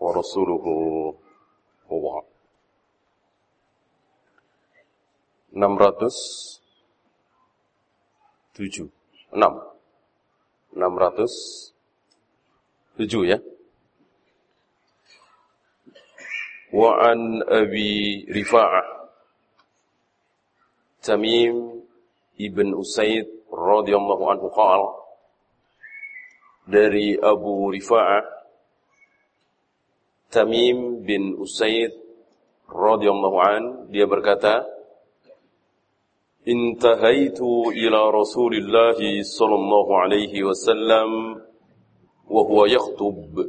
ورسوله وبعد 607 6 607 ya وعن أبي رفاعة تميم ابن أسيد رضي الله عنه قال dari Abu Rifa'ah Tamim bin Usaid radhiyallahu an dia berkata Intahaitu ila Rasulillah sallallahu alaihi wasallam wa huwa yakhutub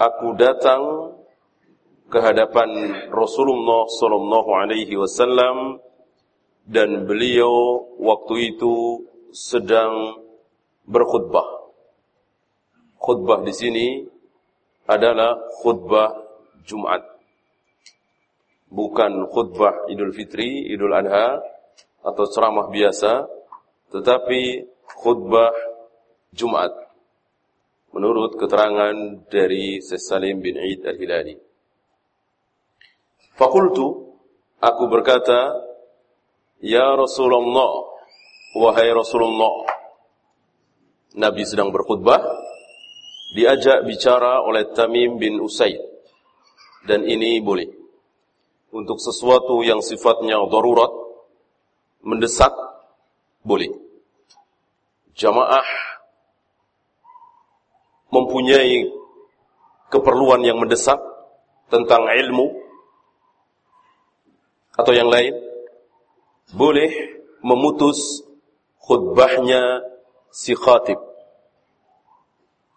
Aku datang ke hadapan Rasulullah sallallahu alaihi wasallam dan beliau waktu itu sedang berkhutbah. Khutbah di sini adalah khutbah Jumat. Bukan khutbah Idul Fitri, Idul Adha atau ceramah biasa, tetapi khutbah Jumat. Menurut keterangan dari Salim bin Eid Al-Hilali. Fakultu, aku berkata, Ya Rasulullah, wahai Rasulullah, Nabi sedang berkhutbah, diajak bicara oleh Tamim bin Usaid. Dan ini boleh. Untuk sesuatu yang sifatnya darurat, mendesak, boleh. Jamaah mempunyai keperluan yang mendesak tentang ilmu atau yang lain, boleh memutus khutbahnya si khatib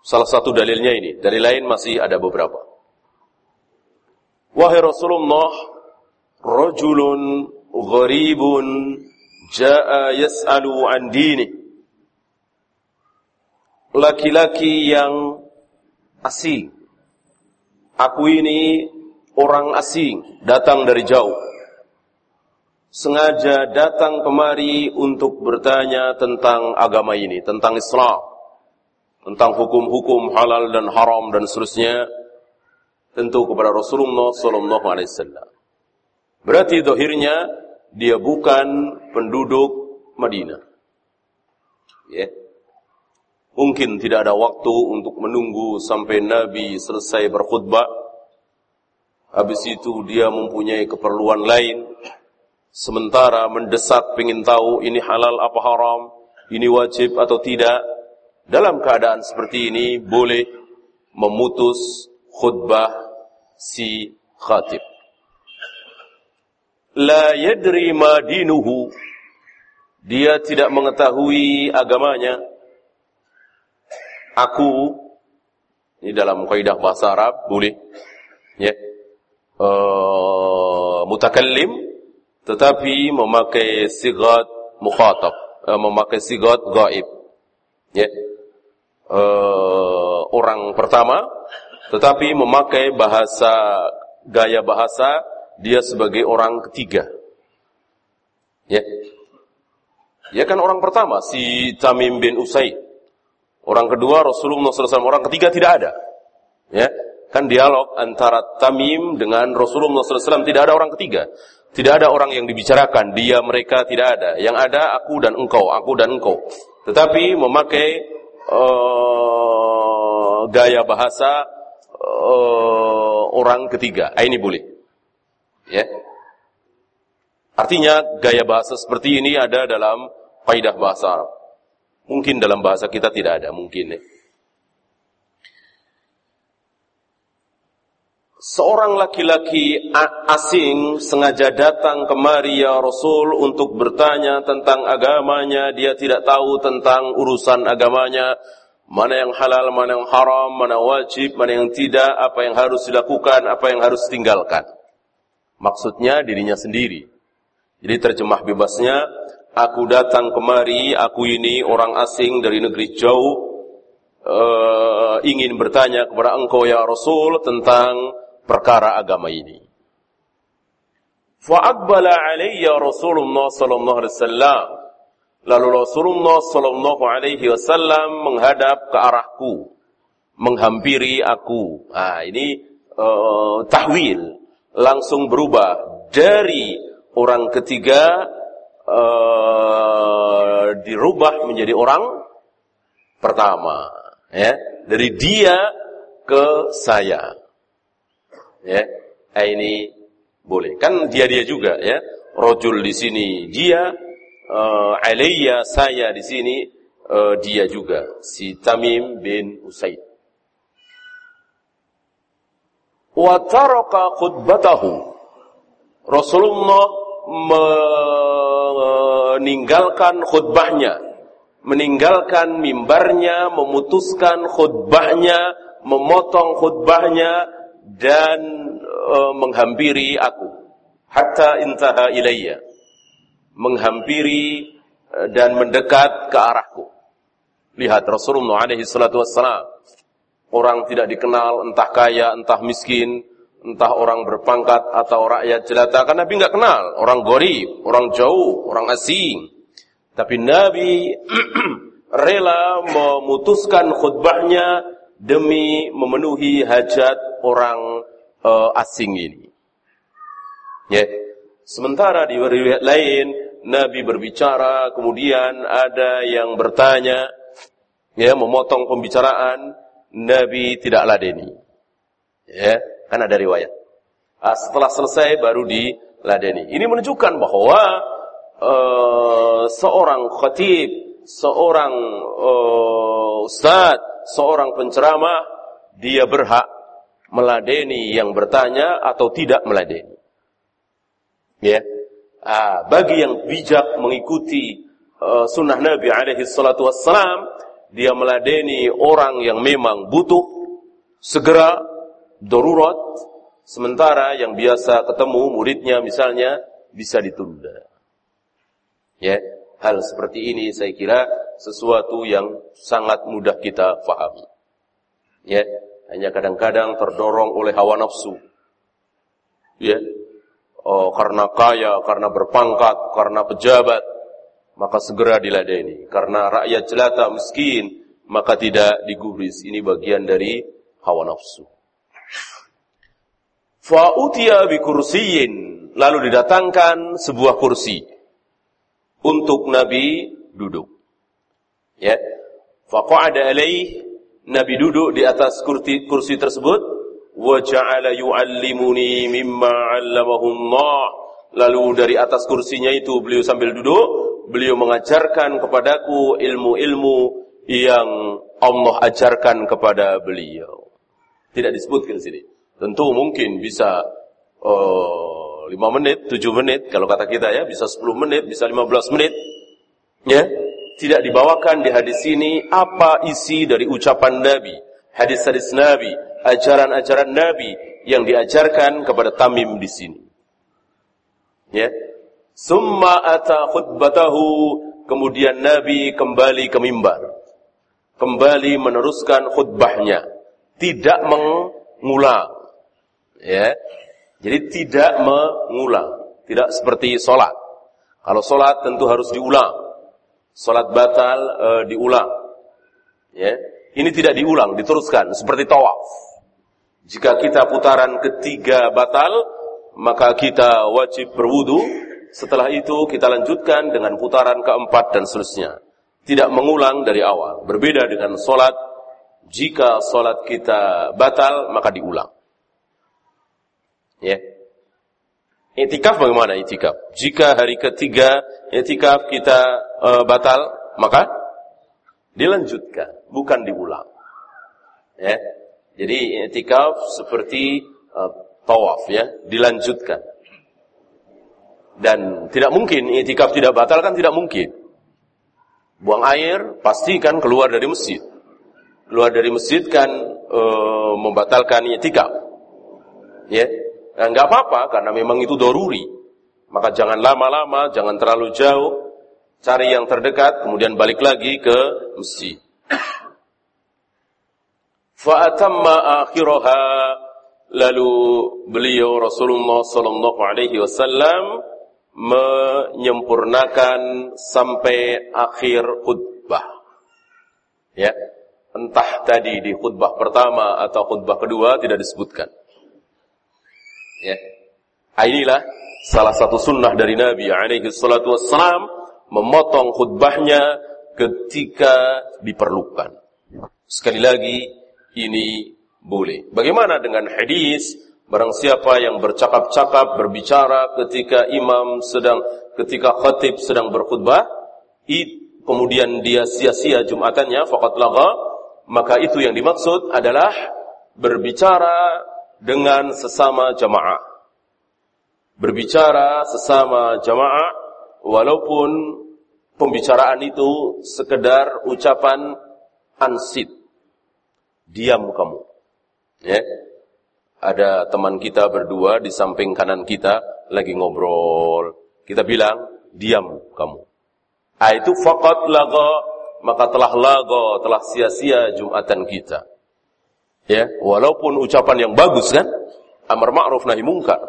Salah satu dalilnya ini. Dari lain masih ada beberapa. Wahai Rasulullah, rajulun gharibun ja'a yas'alu an dini. Laki-laki yang asing. Aku ini orang asing, datang dari jauh. Sengaja datang kemari untuk bertanya tentang agama ini, tentang Islam tentang hukum-hukum halal dan haram dan seterusnya tentu kepada Rasulullah sallallahu alaihi wasallam. Berarti dohirnya dia bukan penduduk Madinah. Ya. Mungkin tidak ada waktu untuk menunggu sampai Nabi selesai berkhutbah. Habis itu dia mempunyai keperluan lain. Sementara mendesak ingin tahu ini halal apa haram, ini wajib atau tidak dalam keadaan seperti ini boleh memutus khutbah si khatib. La yadri ma dinuhu. Dia tidak mengetahui agamanya. Aku ini dalam kaidah bahasa Arab boleh ya. Uh, mutakallim tetapi memakai sigat mukhatab, uh, memakai sigat gaib. Ya uh, orang pertama, tetapi memakai bahasa gaya bahasa dia sebagai orang ketiga. Ya. Ya kan orang pertama si Tamim bin Usaid. Orang kedua Rasulullah SAW. Orang ketiga tidak ada. Ya. Kan dialog antara Tamim dengan Rasulullah SAW. Tidak ada orang ketiga. Tidak ada orang yang dibicarakan. Dia mereka tidak ada. Yang ada aku dan engkau. Aku dan engkau. Tetapi memakai uh, gaya bahasa uh, orang ketiga. Ah, ini boleh. Ya. Artinya gaya bahasa seperti ini ada dalam kaidah bahasa. Mungkin dalam bahasa kita tidak ada, mungkin ya. Seorang laki-laki asing sengaja datang kemari ya Rasul untuk bertanya tentang agamanya, dia tidak tahu tentang urusan agamanya, mana yang halal, mana yang haram, mana wajib, mana yang tidak, apa yang harus dilakukan, apa yang harus tinggalkan. Maksudnya dirinya sendiri. Jadi terjemah bebasnya, aku datang kemari, aku ini orang asing dari negeri jauh, uh, ingin bertanya kepada engkau ya Rasul tentang perkara agama ini. Fa'aqbala alayya Rasulullah sallallahu alaihi wasallam. Lalu Rasulullah sallallahu alaihi wasallam menghadap ke arahku, menghampiri aku. Ah, ini uh, tahwil langsung berubah dari orang ketiga uh, dirubah menjadi orang pertama, ya. Dari dia ke saya. Ya. Eh, ini boleh. Kan dia-dia juga ya. Rojul di sini dia, uh, alayya saya di sini uh, dia juga si Tamim bin Usaid. Wa taraka khutbatahu. Rasulullah meninggalkan khutbahnya, meninggalkan mimbarnya, memutuskan khutbahnya, memotong khutbahnya dan e, menghampiri aku. Hatta intaha ilayya. Menghampiri e, dan mendekat ke arahku. Lihat Rasulullah alaihi salatu wassalam. Orang tidak dikenal entah kaya entah miskin entah orang berpangkat atau rakyat jelata. Karena Nabi nggak kenal. Orang gorib orang jauh orang asing. Tapi Nabi rela memutuskan khutbahnya demi memenuhi hajat orang uh, asing ini. Ya. Sementara di riwayat lain Nabi berbicara, kemudian ada yang bertanya, ya, memotong pembicaraan, Nabi tidak ladeni. Ya, kan ada riwayat. Ah, setelah selesai baru diladeni. Ini menunjukkan bahwa uh, seorang khatib, seorang uh, ustadz seorang penceramah dia berhak meladeni yang bertanya atau tidak meladeni. Ya. Ah, bagi yang bijak mengikuti uh, sunnah Nabi alaihi salatu wassalam, dia meladeni orang yang memang butuh segera darurat sementara yang biasa ketemu muridnya misalnya bisa ditunda. Ya, hal seperti ini saya kira sesuatu yang sangat mudah kita fahami. Ya, hanya kadang-kadang terdorong oleh hawa nafsu. Ya, oh, karena kaya, karena berpangkat, karena pejabat, maka segera diladeni. Karena rakyat jelata miskin, maka tidak digubris. Ini bagian dari hawa nafsu. Fa'utiya bi kursiyin. Lalu didatangkan sebuah kursi. Untuk Nabi duduk. Ya. Faqa'ada alaih Nabi duduk di atas kursi, kursi tersebut wa ja'ala yu'allimuni mimma 'allamahu Allah. Lalu dari atas kursinya itu beliau sambil duduk, beliau mengajarkan kepadaku ilmu-ilmu yang Allah ajarkan kepada beliau. Tidak disebutkan di sini. Tentu mungkin bisa uh, 5 menit, 7 menit kalau kata kita ya, bisa 10 menit, bisa 15 menit. Ya, tidak dibawakan di hadis ini apa isi dari ucapan Nabi, hadis-hadis Nabi, ajaran-ajaran Nabi yang diajarkan kepada Tamim di sini. Ya. Summa ata khutbatahu, kemudian Nabi kembali ke mimbar. Kembali meneruskan khutbahnya, tidak mengulang. Ya. Jadi tidak mengulang, tidak seperti solat. Kalau solat tentu harus diulang Salat batal e, diulang. Ya. Ini tidak diulang, diteruskan seperti tawaf. Jika kita putaran ketiga batal, maka kita wajib berwudu. Setelah itu kita lanjutkan dengan putaran keempat dan seterusnya. Tidak mengulang dari awal. Berbeda dengan solat. Jika solat kita batal, maka diulang. Ya. Itikaf bagaimana itikaf? Jika hari ketiga itikaf kita e, batal, maka dilanjutkan, bukan diulang. Ya. Jadi itikaf seperti e, tawaf ya, dilanjutkan. Dan tidak mungkin itikaf tidak batal kan tidak mungkin. Buang air pastikan keluar dari masjid. keluar dari masjid kan e, membatalkan itikaf. Ya, nah, nggak apa-apa karena memang itu doruri. Maka jangan lama-lama, jangan terlalu jauh, cari yang terdekat, kemudian balik lagi ke masjid. Fa'atamma akhiraha lalu beliau Rasulullah sallallahu alaihi wasallam menyempurnakan sampai akhir khutbah. Ya. Entah tadi di khutbah pertama atau khutbah kedua tidak disebutkan. Ya. Ah, inilah salah satu sunnah dari Nabi alaihi salatu wassalam memotong khutbahnya ketika diperlukan. Sekali lagi ini boleh. Bagaimana dengan hadis Barang siapa yang bercakap-cakap, berbicara ketika imam sedang, ketika khatib sedang berkhutbah, kemudian dia sia-sia Jumatannya, fakat laga, maka itu yang dimaksud adalah berbicara dengan sesama jamaah. Berbicara sesama jamaah, walaupun pembicaraan itu sekedar ucapan ansit. Diam kamu. Ya ada teman kita berdua di samping kanan kita lagi ngobrol. Kita bilang, diam kamu. Ah itu fakat laga, maka telah laga, telah sia-sia Jumatan kita. Ya, walaupun ucapan yang bagus kan, amar ma'ruf nahi mungkar.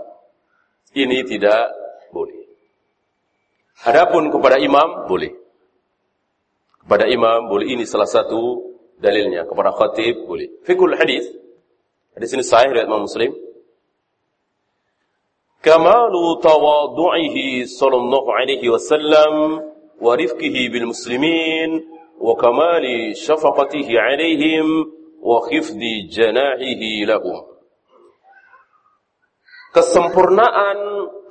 Ini tidak boleh. Adapun kepada imam boleh. Kepada imam boleh ini salah satu dalilnya. Kepada khatib boleh. Fikul hadis Hadis ini sahih riwayat Imam Muslim. Kamalu tawadu'ihi sallallahu alaihi wasallam wa rifqihi bil muslimin wa kamali syafaqatihi alaihim wa khifdi janahihi lahum. Kesempurnaan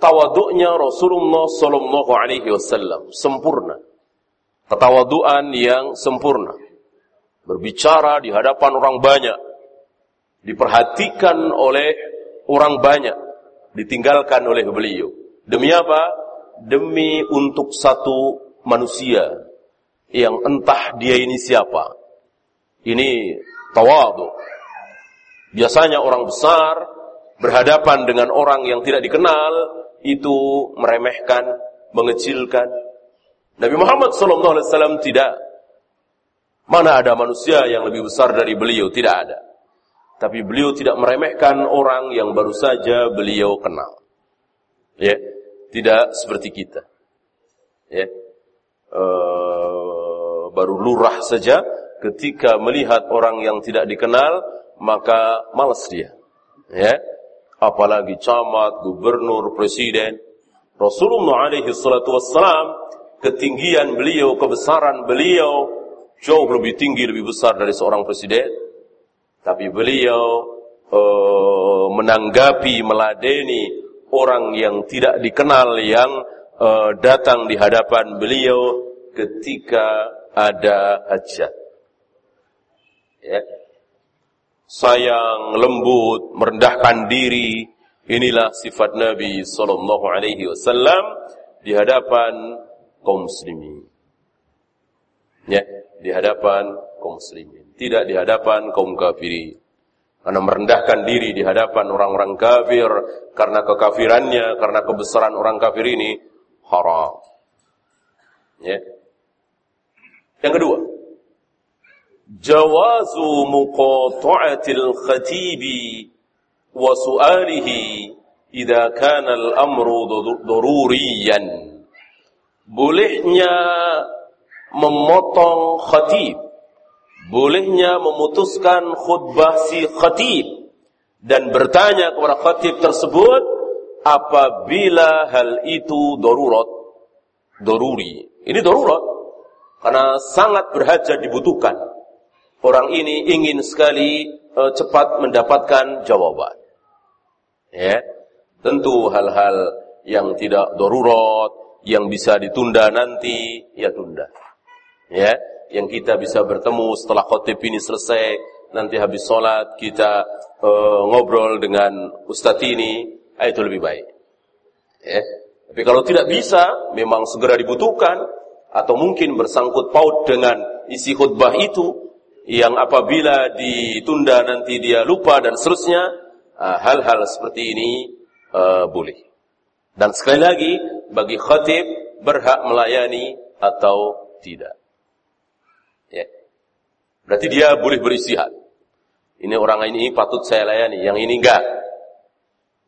tawaduknya Rasulullah sallallahu alaihi wasallam sempurna. Ketawaduan yang sempurna. Berbicara di hadapan orang banyak diperhatikan oleh orang banyak, ditinggalkan oleh beliau. Demi apa? Demi untuk satu manusia yang entah dia ini siapa. Ini tawadu. Biasanya orang besar berhadapan dengan orang yang tidak dikenal itu meremehkan, mengecilkan. Nabi Muhammad SAW tidak. Mana ada manusia yang lebih besar dari beliau? Tidak ada. Tapi beliau tidak meremehkan orang yang baru saja beliau kenal. Ya, tidak seperti kita. Ya, e, baru lurah saja ketika melihat orang yang tidak dikenal maka malas dia. Ya, apalagi camat, gubernur, presiden. Rasulullah alaihi salatu wassalam ketinggian beliau, kebesaran beliau jauh lebih tinggi, lebih besar dari seorang presiden tapi beliau uh, menanggapi, meladeni orang yang tidak dikenal yang uh, datang di hadapan beliau ketika ada hajat. Ya. Sayang, lembut, merendahkan diri, inilah sifat Nabi sallallahu alaihi wasallam di hadapan kaum muslimin. Ya, di hadapan kaum muslimin tidak di hadapan kaum kafiri. Karena merendahkan diri di hadapan orang-orang kafir karena kekafirannya, karena kebesaran orang kafir ini haram. Ya. Yang kedua, muqata'atil khatibi wa su'alihi idza kana al-amru daruriyan. Bolehnya memotong khatib. Bolehnya memutuskan khutbah si khatib dan bertanya kepada khatib tersebut apabila hal itu darurat? Doruri ini darurat karena sangat berhajat dibutuhkan orang ini ingin sekali uh, cepat mendapatkan jawaban ya tentu hal-hal yang tidak darurat yang bisa ditunda nanti ya tunda ya yang kita bisa bertemu setelah khotib ini selesai, nanti habis sholat kita uh, ngobrol dengan ustadz ini, ah, itu lebih baik. Ya. Tapi kalau tidak bisa, memang segera dibutuhkan, atau mungkin bersangkut paut dengan isi khutbah itu, yang apabila ditunda nanti dia lupa dan seterusnya, ah, hal-hal seperti ini uh, boleh. Dan sekali lagi, bagi khatib berhak melayani atau tidak. Ya. Berarti dia boleh beristihad. Ini orang ini patut saya layani, yang ini enggak.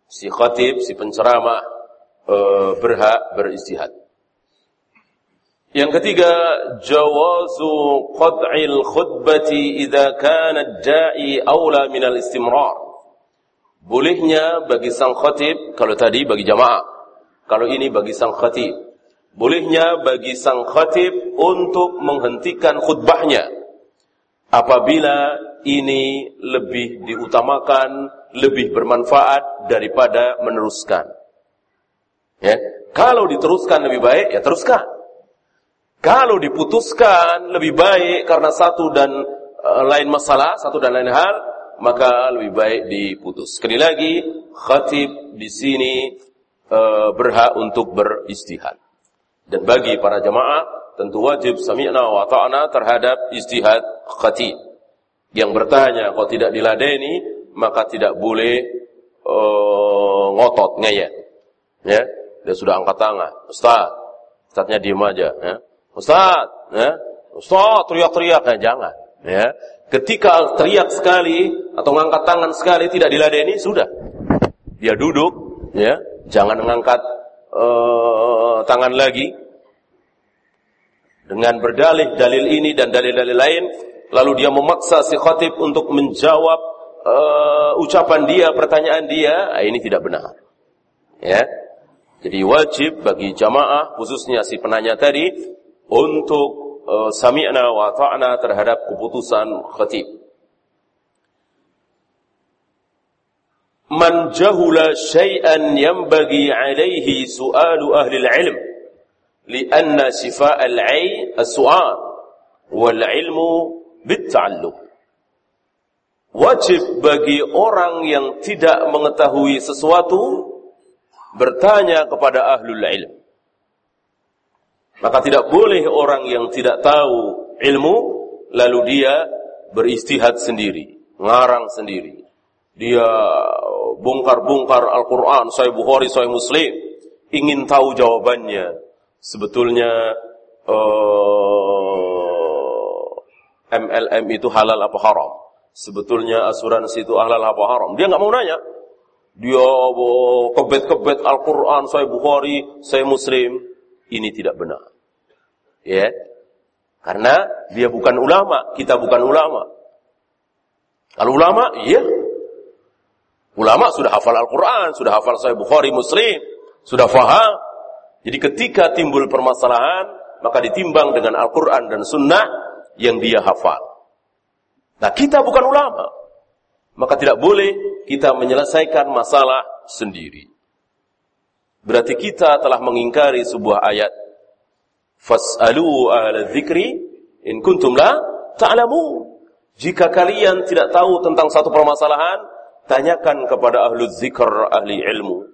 Si khatib, si penceramah uh, berhak beristihad. Yang ketiga, jawazu qad'il khutbati idza kana da'i aula min al-istimrar. Bolehnya bagi sang khatib, kalau tadi bagi jamaah, kalau ini bagi sang khatib. Bolehnya bagi sang khatib untuk menghentikan khutbahnya apabila ini lebih diutamakan, lebih bermanfaat daripada meneruskan. Ya, kalau diteruskan lebih baik, ya teruskan. Kalau diputuskan lebih baik karena satu dan uh, lain masalah, satu dan lain hal, maka lebih baik diputus. Sekali lagi, khatib di sini uh, berhak untuk beristihad. Dan bagi para jamaah, tentu wajib sami'na wa ta'na terhadap istihad khatib. Yang bertanya, kalau tidak diladeni, maka tidak boleh uh, ngotot, ngeyel. Ya, dia sudah angkat tangan. Ustaz, Ustaznya diem aja. Ya. Ustaz, ya, Ustaz teriak-teriak, ya, jangan. Ya, ketika teriak sekali atau mengangkat tangan sekali tidak diladeni, sudah. Dia duduk, ya, jangan mengangkat uh, tangan lagi. Dengan berdalih dalil ini dan dalil-dalil lain, lalu dia memaksa si khatib untuk menjawab uh, ucapan dia, pertanyaan dia, ah, ini tidak benar. Ya, jadi wajib bagi jamaah khususnya si penanya tadi untuk uh, sami'na wa ta'na terhadap keputusan khatib. Man jahula syai'an yanbaghi alaihi su'alu ahli al-ilm lianna shifa' al-'ay as-su'al wal 'ilmu bit-ta'allum. Wajib bagi orang yang tidak mengetahui sesuatu bertanya kepada ahlul ilm. Maka tidak boleh orang yang tidak tahu ilmu lalu dia beristihad sendiri, ngarang sendiri. Dia bongkar-bongkar Al-Qur'an, Sahih Bukhari, Sahih Muslim, ingin tahu jawabannya. Sebetulnya uh, eh, MLM itu halal apa haram? Sebetulnya asuransi itu halal apa haram? Dia nggak mau nanya. Dia kebet-kebet Al-Quran, Sahih Bukhari, Sahih Muslim. Ini tidak benar. Ya. Karena dia bukan ulama, kita bukan ulama. Kalau ulama, iya. Ulama sudah hafal Al-Quran, sudah hafal Sahih Bukhari, Muslim, sudah faham. Jadi ketika timbul permasalahan, maka ditimbang dengan Al-Quran dan Sunnah yang dia hafal. Nah kita bukan ulama. Maka tidak boleh kita menyelesaikan masalah sendiri. Berarti kita telah mengingkari sebuah ayat Fas'alu ahla dzikri in kuntum la ta'lamu. Jika kalian tidak tahu tentang satu permasalahan, tanyakan kepada ahlu zikr, ahli ilmu.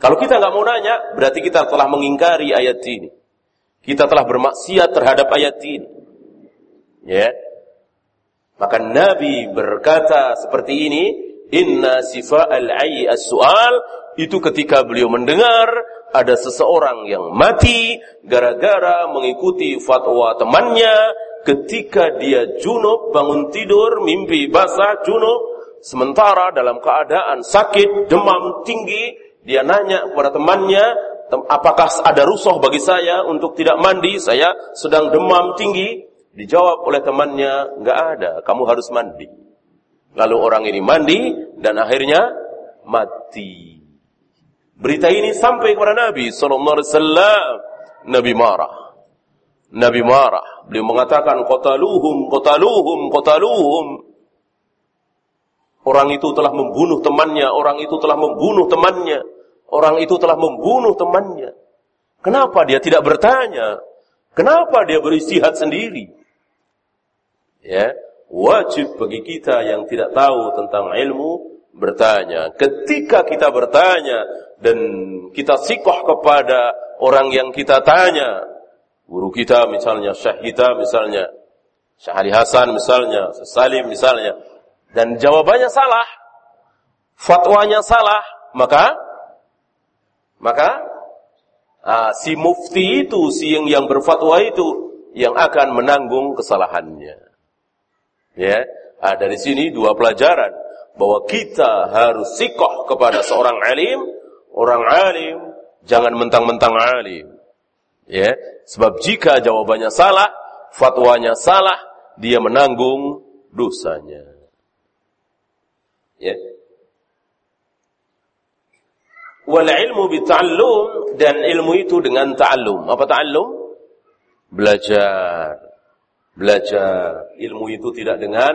Kalau kita nggak mau nanya, berarti kita telah mengingkari ayat ini. Kita telah bermaksiat terhadap ayat ini. Ya. Maka Nabi berkata seperti ini, Inna sifa al-ayy as-su'al, itu ketika beliau mendengar ada seseorang yang mati gara-gara mengikuti fatwa temannya. Ketika dia junub bangun tidur mimpi basah junub. Sementara dalam keadaan sakit demam tinggi dia nanya kepada temannya apakah ada rusuh bagi saya untuk tidak mandi? Saya sedang demam tinggi. Dijawab oleh temannya nggak ada kamu harus mandi. Lalu orang ini mandi dan akhirnya mati Berita ini sampai kepada Nabi sallallahu alaihi wasallam. Nabi marah. Nabi marah. Beliau mengatakan qataluhum qataluhum qataluhum. Orang itu telah membunuh temannya, orang itu telah membunuh temannya, orang itu telah membunuh temannya. Kenapa dia tidak bertanya? Kenapa dia beristihad sendiri? Ya, wajib bagi kita yang tidak tahu tentang ilmu bertanya. Ketika kita bertanya dan kita sikoh kepada orang yang kita tanya, guru kita misalnya, syekh kita misalnya, Syekh Ali Hasan misalnya, Salim misalnya, dan jawabannya salah, fatwanya salah, maka maka uh, si mufti itu, si yang yang berfatwa itu yang akan menanggung kesalahannya. Ya, nah, dari sini dua pelajaran bahwa kita harus sikoh kepada seorang alim, orang alim jangan mentang-mentang alim. Ya, sebab jika jawabannya salah, fatwanya salah, dia menanggung dosanya. Ya. Wal ilmu bita'allum dan ilmu itu dengan ta'allum. Apa ta'allum? Belajar. Belajar. Ilmu itu tidak dengan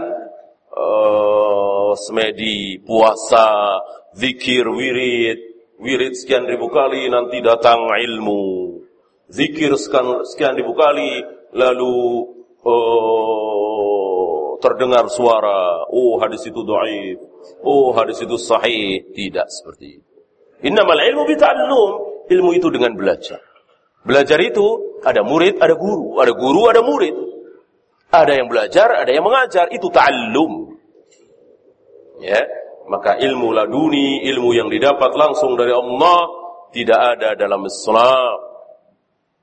uh, semedi, puasa, zikir, wirid. Wirid sekian ribu kali nanti datang ilmu. Zikir sekian, sekian ribu kali lalu uh, terdengar suara. Oh hadis itu doaib. Oh hadis itu sahih. Tidak seperti itu. Innamal ilmu bita'allum. Ilmu itu dengan belajar. Belajar itu ada murid, ada guru. Ada guru, ada murid. Ada yang belajar, ada yang mengajar. Itu ta'allum. Ya, maka ilmu laduni, ilmu yang didapat langsung dari Allah tidak ada dalam Islam.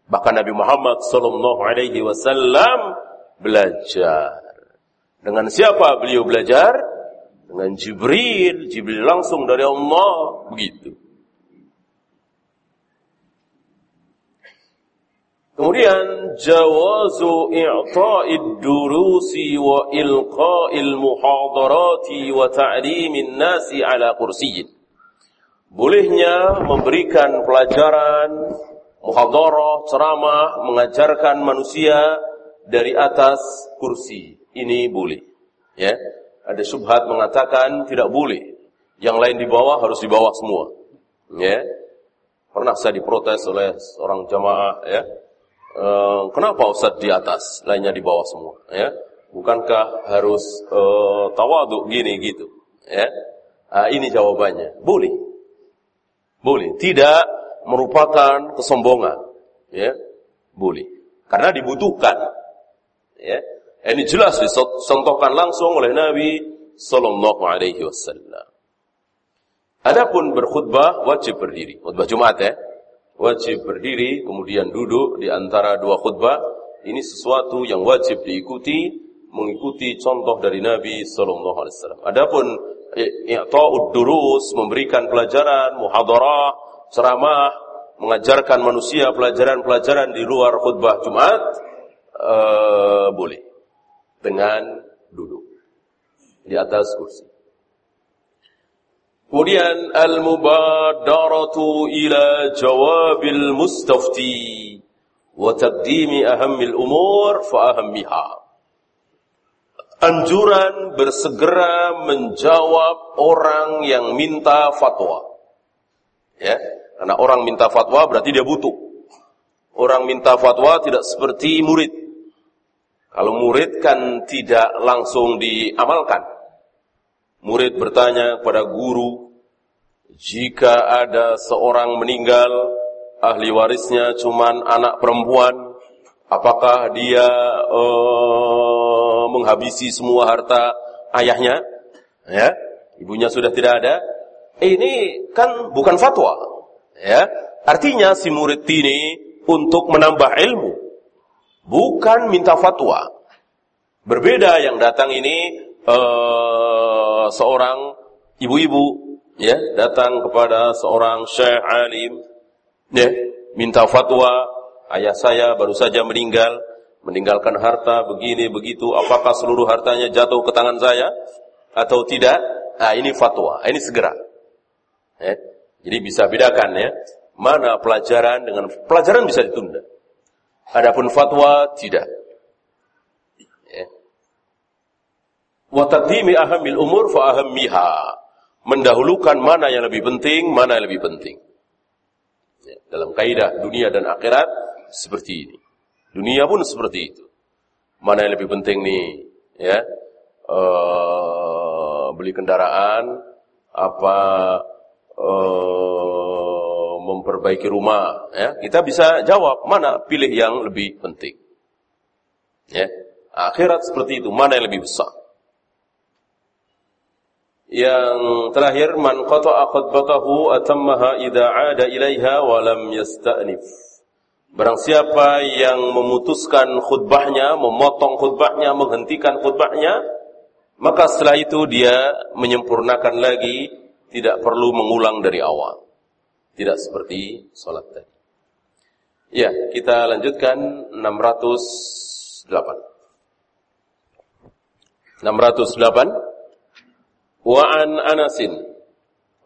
Bahkan Nabi Muhammad sallallahu alaihi wasallam belajar. Dengan siapa beliau belajar? Dengan Jibril, Jibril langsung dari Allah, begitu. Kemudian jawazu i'ta'id durusi wa ilqa'il muhadarati wa ta'limin nasi ala kursiyin. Bolehnya memberikan pelajaran, muhadarah, ceramah, mengajarkan manusia dari atas kursi. Ini boleh. Ya. Ada subhat mengatakan tidak boleh. Yang lain di bawah harus di bawah semua. Ya. Pernah saya diprotes oleh seorang jamaah ya Eh, kenapa Ustaz di atas, lainnya di bawah semua? Ya, bukankah harus uh, tawaduk gini gitu? Ya, uh, ini jawabannya. Boleh, boleh. Tidak merupakan kesombongan. Ya, boleh. Karena dibutuhkan. Ya, ini jelas disentuhkan langsung oleh Nabi Sallallahu Alaihi Wasallam. Adapun berkhutbah wajib berdiri. Khutbah Jumat ya wajib berdiri kemudian duduk di antara dua khutbah ini sesuatu yang wajib diikuti mengikuti contoh dari Nabi sallallahu alaihi wasallam. Adapun i'ta'ud durus memberikan pelajaran, muhadarah, ceramah, mengajarkan manusia pelajaran-pelajaran di luar khutbah Jumat uh, boleh dengan duduk di atas kursi. Kemudian al-mubadaratu ila jawabil mustafti wa taqdimi ahammil umur fa ahammiha. Anjuran bersegera menjawab orang yang minta fatwa. Ya, karena orang minta fatwa berarti dia butuh. Orang minta fatwa tidak seperti murid. Kalau murid kan tidak langsung diamalkan. Murid bertanya kepada guru, jika ada seorang meninggal, ahli warisnya cuman anak perempuan, apakah dia uh, menghabisi semua harta ayahnya? Ya, ibunya sudah tidak ada. Ini kan bukan fatwa. Ya, artinya si murid ini untuk menambah ilmu, bukan minta fatwa. Berbeda yang datang ini uh, seorang ibu-ibu ya datang kepada seorang syekh alim ya minta fatwa. Ayah saya baru saja meninggal meninggalkan harta begini begitu. Apakah seluruh hartanya jatuh ke tangan saya atau tidak? Nah ini fatwa. Ini segera. Ya. jadi bisa bedakan ya mana pelajaran dengan pelajaran bisa ditunda. Adapun fatwa tidak. Wa taqdimi ahamil umur fa ahammiha. Mendahulukan mana yang lebih penting, mana yang lebih penting. Ya, dalam kaidah dunia dan akhirat seperti ini. Dunia pun seperti itu. Mana yang lebih penting nih, ya? Uh, beli kendaraan apa uh, memperbaiki rumah, ya? Kita bisa jawab mana pilih yang lebih penting. Ya. Akhirat seperti itu, mana yang lebih besar? Yang terakhir, man qata'a khutbatahu atammaha idza 'ada ilaiha wa lam yasta'nif. Barang siapa yang memutuskan khutbahnya, memotong khutbahnya, menghentikan khutbahnya, maka setelah itu dia menyempurnakan lagi, tidak perlu mengulang dari awal. Tidak seperti sholat tadi. Ya, kita lanjutkan 608. 608 Wa an Anasin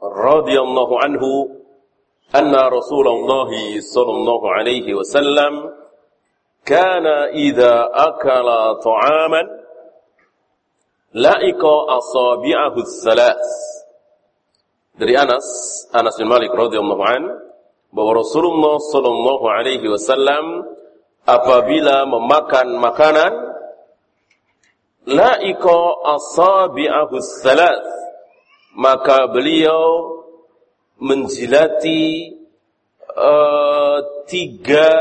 radhiyallahu anhu anna Rasulullah sallallahu alaihi wasallam kana idza akala ta'aman laika asabi'ahu salas dari Anas Anas bin Malik radhiyallahu anhu bahwa Rasulullah Sallallahu Alaihi Wasallam apabila memakan makanan laiko asabi'ahu salat. Maka beliau menjilati uh, tiga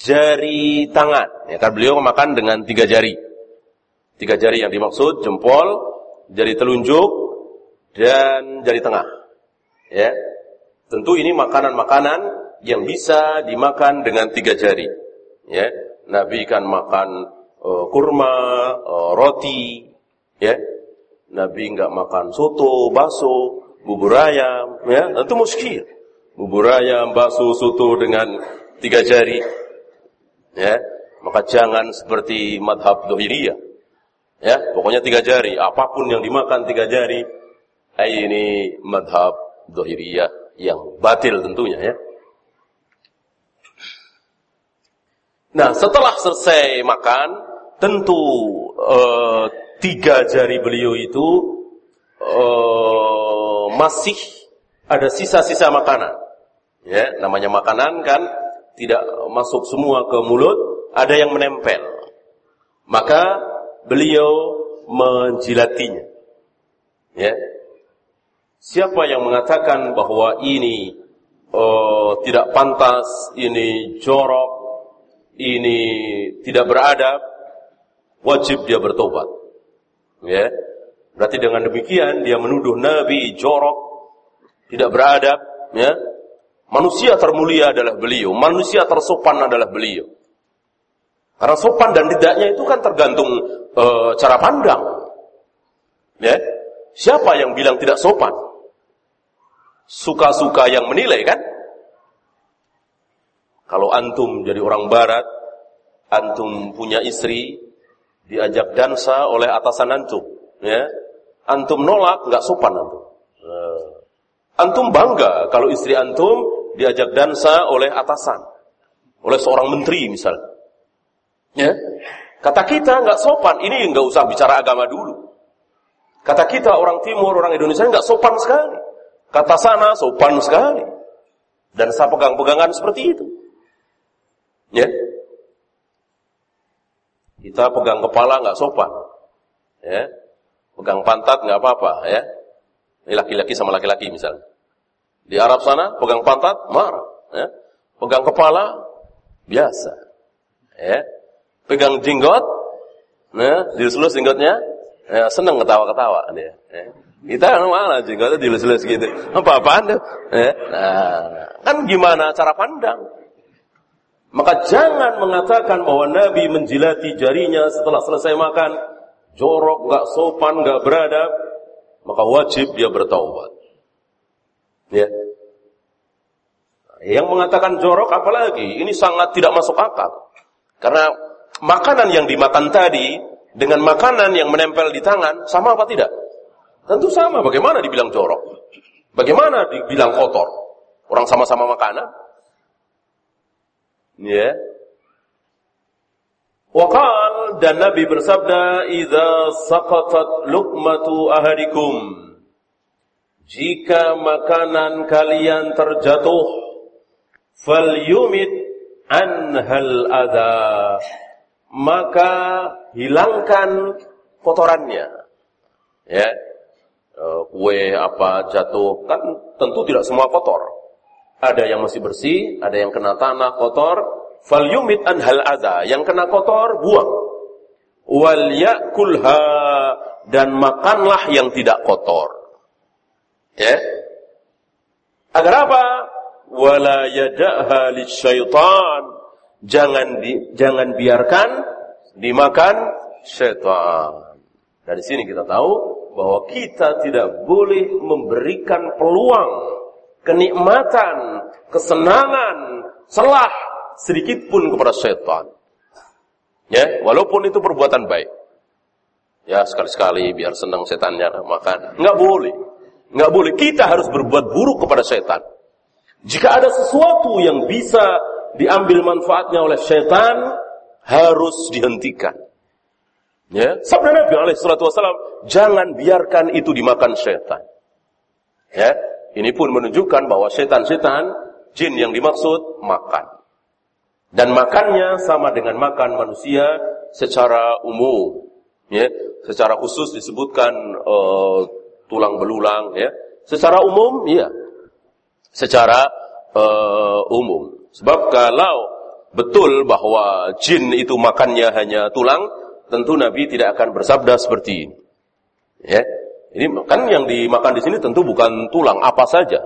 jari tangan. Ya kan beliau memakan dengan tiga jari. Tiga jari yang dimaksud jempol jari telunjuk dan jari tengah. Ya. Tentu ini makanan-makanan yang bisa dimakan dengan tiga jari. Ya, Nabi kan makan uh, kurma, uh, roti, ya. Nabi enggak makan soto, bakso, bubur ayam, ya. Tentu muskil. Bubur ayam, bakso, soto dengan tiga jari. Ya, maka jangan seperti madhab dohiriyah. Ya, pokoknya tiga jari. Apa pun yang dimakan tiga jari. Ini madhab dohiriyah yang batil tentunya ya. Nah, setelah selesai makan, tentu uh, tiga jari beliau itu uh, masih ada sisa-sisa makanan. Ya, namanya makanan kan tidak masuk semua ke mulut, ada yang menempel. Maka beliau menjilatinya. Ya, Siapa yang mengatakan bahwa ini uh, tidak pantas, ini jorok, ini tidak beradab, wajib dia bertobat. Ya. Berarti dengan demikian dia menuduh Nabi jorok, tidak beradab, ya. Manusia termulia adalah beliau, manusia tersopan adalah beliau. Karena sopan dan tidaknya itu kan tergantung uh, cara pandang. Ya. Siapa yang bilang tidak sopan? suka-suka yang menilai kan? Kalau antum jadi orang barat, antum punya istri, diajak dansa oleh atasan antum, ya. Antum nolak, nggak sopan antum. Eh, antum bangga kalau istri antum diajak dansa oleh atasan, oleh seorang menteri misal. Ya. Kata kita nggak sopan, ini nggak usah bicara agama dulu. Kata kita orang timur, orang Indonesia nggak sopan sekali. Kata sana sopan sekali. Dan saya pegang-pegangan seperti itu. Ya. Kita pegang kepala nggak sopan. Ya. Pegang pantat nggak apa-apa ya. Ini laki-laki sama laki-laki misalnya. Di Arab sana pegang pantat marah. Ya. Pegang kepala biasa. Ya. Pegang jenggot, nah, dilus-lus jenggotnya, ya, seneng ketawa-ketawa dia. Ya. Kita juga tuh dilus-lus gitu. Apa-apaan tuh? Eh? Nah, kan gimana cara pandang? Maka jangan mengatakan bahwa Nabi menjilati jarinya setelah selesai makan. Jorok, gak sopan, gak beradab. Maka wajib dia bertaubat. Ya. Yang mengatakan jorok apalagi? Ini sangat tidak masuk akal. Karena makanan yang dimakan tadi dengan makanan yang menempel di tangan sama apa tidak? Tentu sama, bagaimana dibilang jorok? Bagaimana dibilang kotor? Orang sama-sama makanan. Ya. Wakal dan Nabi bersabda, "Idza saqatat luqmatu ahadikum" Jika makanan kalian terjatuh, falyumit anhal adha. Maka hilangkan kotorannya. Ya, Eh, kue apa jatuh kan tentu tidak semua kotor. Ada yang masih bersih, ada yang kena tanah kotor. Fal yumit an hal ada. Yang kena kotor buang. wal yakulha dan makanlah yang tidak kotor. Ya. Agar apa? Wala yada'ha lisyaitan. Jangan di, jangan biarkan dimakan syaitan. Dari sini kita tahu bahwa kita tidak boleh memberikan peluang, kenikmatan, kesenangan, celah sedikit pun kepada syaitan. Ya, walaupun itu perbuatan baik. Ya, sekali-sekali biar senang setannya makan. Enggak boleh. Enggak boleh. Kita harus berbuat buruk kepada setan. Jika ada sesuatu yang bisa diambil manfaatnya oleh setan, harus dihentikan. Ya, sabda Nabi alaihi salatu wasallam, jangan biarkan itu dimakan setan. Ya, ini pun menunjukkan bahwa setan-setan jin yang dimaksud makan. Dan makannya sama dengan makan manusia secara umum. Ya, secara khusus disebutkan uh, tulang belulang. Ya, secara umum, iya. Secara uh, umum. Sebab kalau betul bahwa jin itu makannya hanya tulang, tentu Nabi tidak akan bersabda seperti ini. Ya, ini kan yang dimakan di sini tentu bukan tulang apa saja.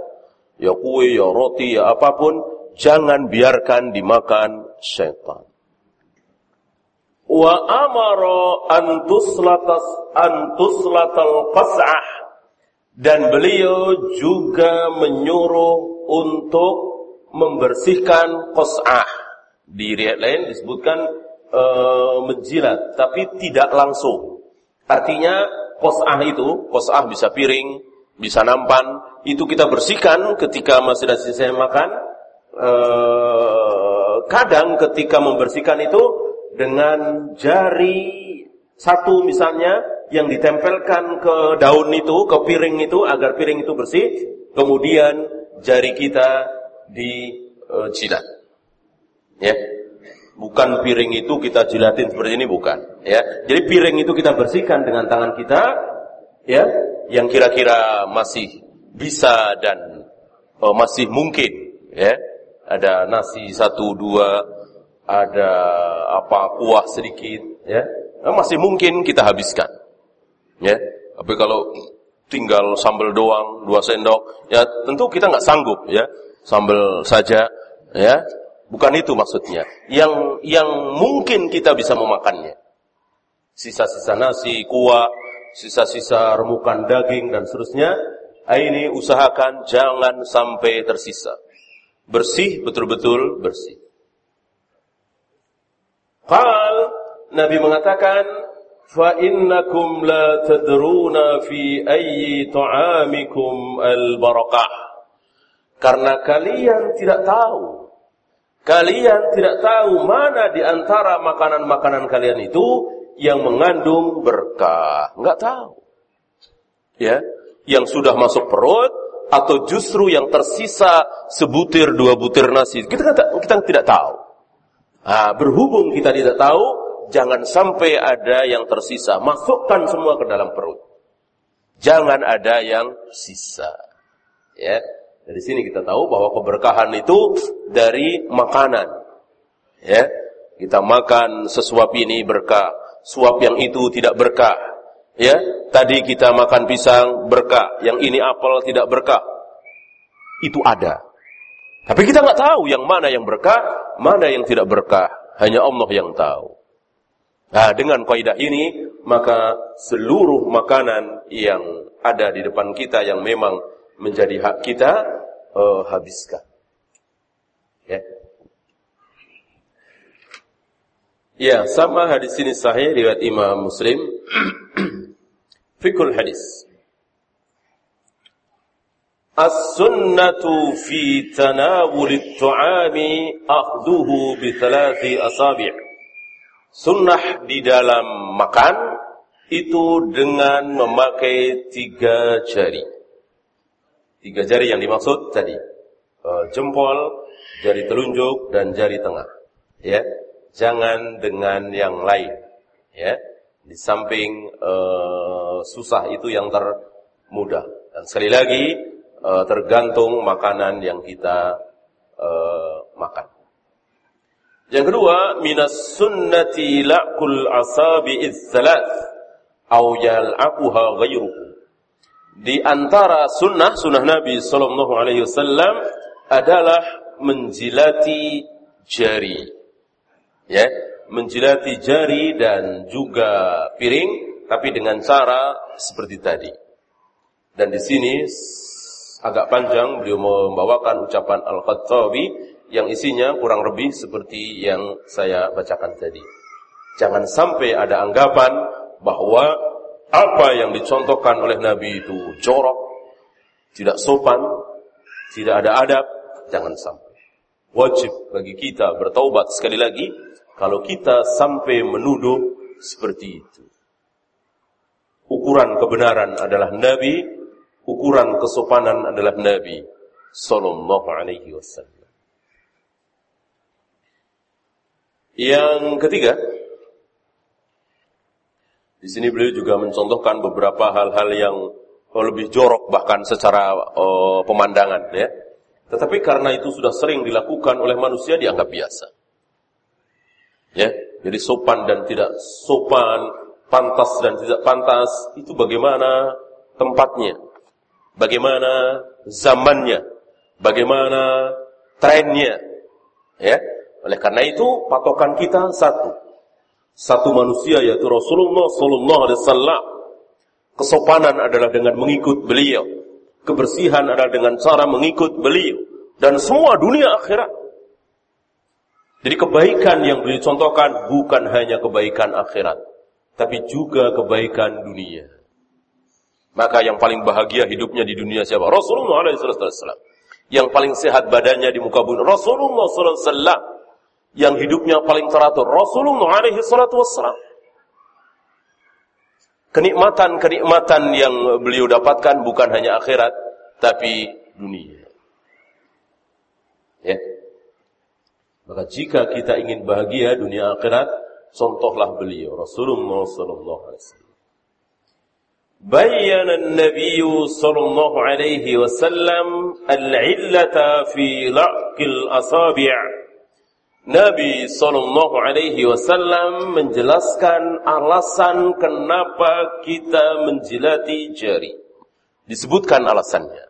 Ya kue, ya roti, ya apa pun jangan biarkan dimakan syaitan. Wa amara antuslatas antuslatal dan beliau juga menyuruh untuk membersihkan qas'ah. Di riwayat lain disebutkan e, menjilat tapi tidak langsung. Artinya qas'ah itu, qas'ah bisa piring, bisa nampan, itu kita bersihkan ketika masih ada sisa makan eh, kadang ketika membersihkan itu dengan jari satu misalnya yang ditempelkan ke daun itu, ke piring itu agar piring itu bersih, kemudian jari kita dijilat. Eh, ya. Bukan piring itu kita jilatin seperti ini bukan, ya. Jadi piring itu kita bersihkan dengan tangan kita, ya, yang kira-kira masih bisa dan uh, masih mungkin, ya ada nasi satu dua, ada apa kuah sedikit, ya nah, masih mungkin kita habiskan, ya. Tapi kalau tinggal sambal doang dua sendok, ya tentu kita nggak sanggup, ya sambal saja, ya bukan itu maksudnya. Yang yang mungkin kita bisa memakannya, sisa-sisa nasi, kuah, sisa-sisa remukan daging dan seterusnya, ini usahakan jangan sampai tersisa. Bersih, betul-betul bersih. Qal, Nabi mengatakan, fa innakum la tadruna fi ayyi ta'amikum al-barakah. Karena kalian tidak tahu. Kalian tidak tahu mana di antara makanan-makanan kalian itu yang mengandung berkah. Enggak tahu. Ya, yang sudah masuk perut atau justru yang tersisa sebutir dua butir nasi kita kita tidak tahu. Nah, berhubung kita tidak tahu, jangan sampai ada yang tersisa. Masukkan semua ke dalam perut. Jangan ada yang sisa. Ya. Dari sini kita tahu bahwa keberkahan itu dari makanan. Ya. Kita makan sesuap ini berkah, suap yang itu tidak berkah. Ya, tadi kita makan pisang berkah, yang ini apel tidak berkah. Itu ada. Tapi kita nggak tahu yang mana yang berkah, mana yang tidak berkah. Hanya Allah yang tahu. Nah, dengan kaidah ini, maka seluruh makanan yang ada di depan kita yang memang menjadi hak kita, uh, habiskan. Ya. Ya, sama hadis ini sahih riwayat Imam Muslim. Fikul hadis. As-sunnatu fi tanawul at-ta'ami akhduhu bi thalathi asabi'. Sunnah di dalam makan itu dengan memakai tiga jari. Tiga jari yang dimaksud tadi. Uh, jempol, jari telunjuk, dan jari tengah. Ya, Jangan dengan yang lain. Ya, di samping uh, susah itu yang termudah. Dan sekali lagi uh, tergantung makanan yang kita makan. Yang kedua, minas sunnati la'kul asabi thalath aw yal'aquha ghayruhu. Di antara sunnah sunnah Nabi sallallahu alaihi wasallam adalah menjilati jari. Ya, menjilati jari dan juga piring tapi dengan cara seperti tadi. Dan di sini agak panjang beliau membawakan ucapan Al-Khattabi yang isinya kurang lebih seperti yang saya bacakan tadi. Jangan sampai ada anggapan bahwa apa yang dicontohkan oleh Nabi itu jorok, tidak sopan, tidak ada adab, jangan sampai. Wajib bagi kita bertaubat sekali lagi kalau kita sampai menuduh seperti itu. Ukuran kebenaran adalah Nabi, ukuran kesopanan adalah Nabi sallallahu alaihi wasallam. Yang ketiga, di sini beliau juga mencontohkan beberapa hal-hal yang lebih jorok bahkan secara uh, pemandangan ya. Tetapi karena itu sudah sering dilakukan oleh manusia dianggap biasa. Ya, jadi sopan dan tidak sopan, pantas dan tidak pantas itu bagaimana tempatnya? Bagaimana zamannya? Bagaimana trennya? Ya, oleh karena itu patokan kita satu. Satu manusia yaitu Rasulullah sallallahu alaihi wasallam. Kesopanan adalah dengan mengikut beliau. Kebersihan adalah dengan cara mengikut beliau dan semua dunia akhirat. Jadi kebaikan yang beliau contohkan bukan hanya kebaikan akhirat, tapi juga kebaikan dunia. Maka yang paling bahagia hidupnya di dunia siapa? Rasulullah SAW. Yang paling sehat badannya di muka bumi. Rasulullah SAW yang hidupnya paling teratur Rasulullah alaihi salatu wassalam. Kenikmatan-kenikmatan yang beliau dapatkan bukan hanya akhirat tapi dunia. Ya. Maka jika kita ingin bahagia dunia akhirat, contohlah beliau Rasulullah sallallahu alaihi wasallam. بين النبي صلى الله عليه وسلم العلة في لعق الأصابع Nabi Shallallahu Alaihi Wasallam menjelaskan alasan kenapa kita menjilati jari. Disebutkan alasannya.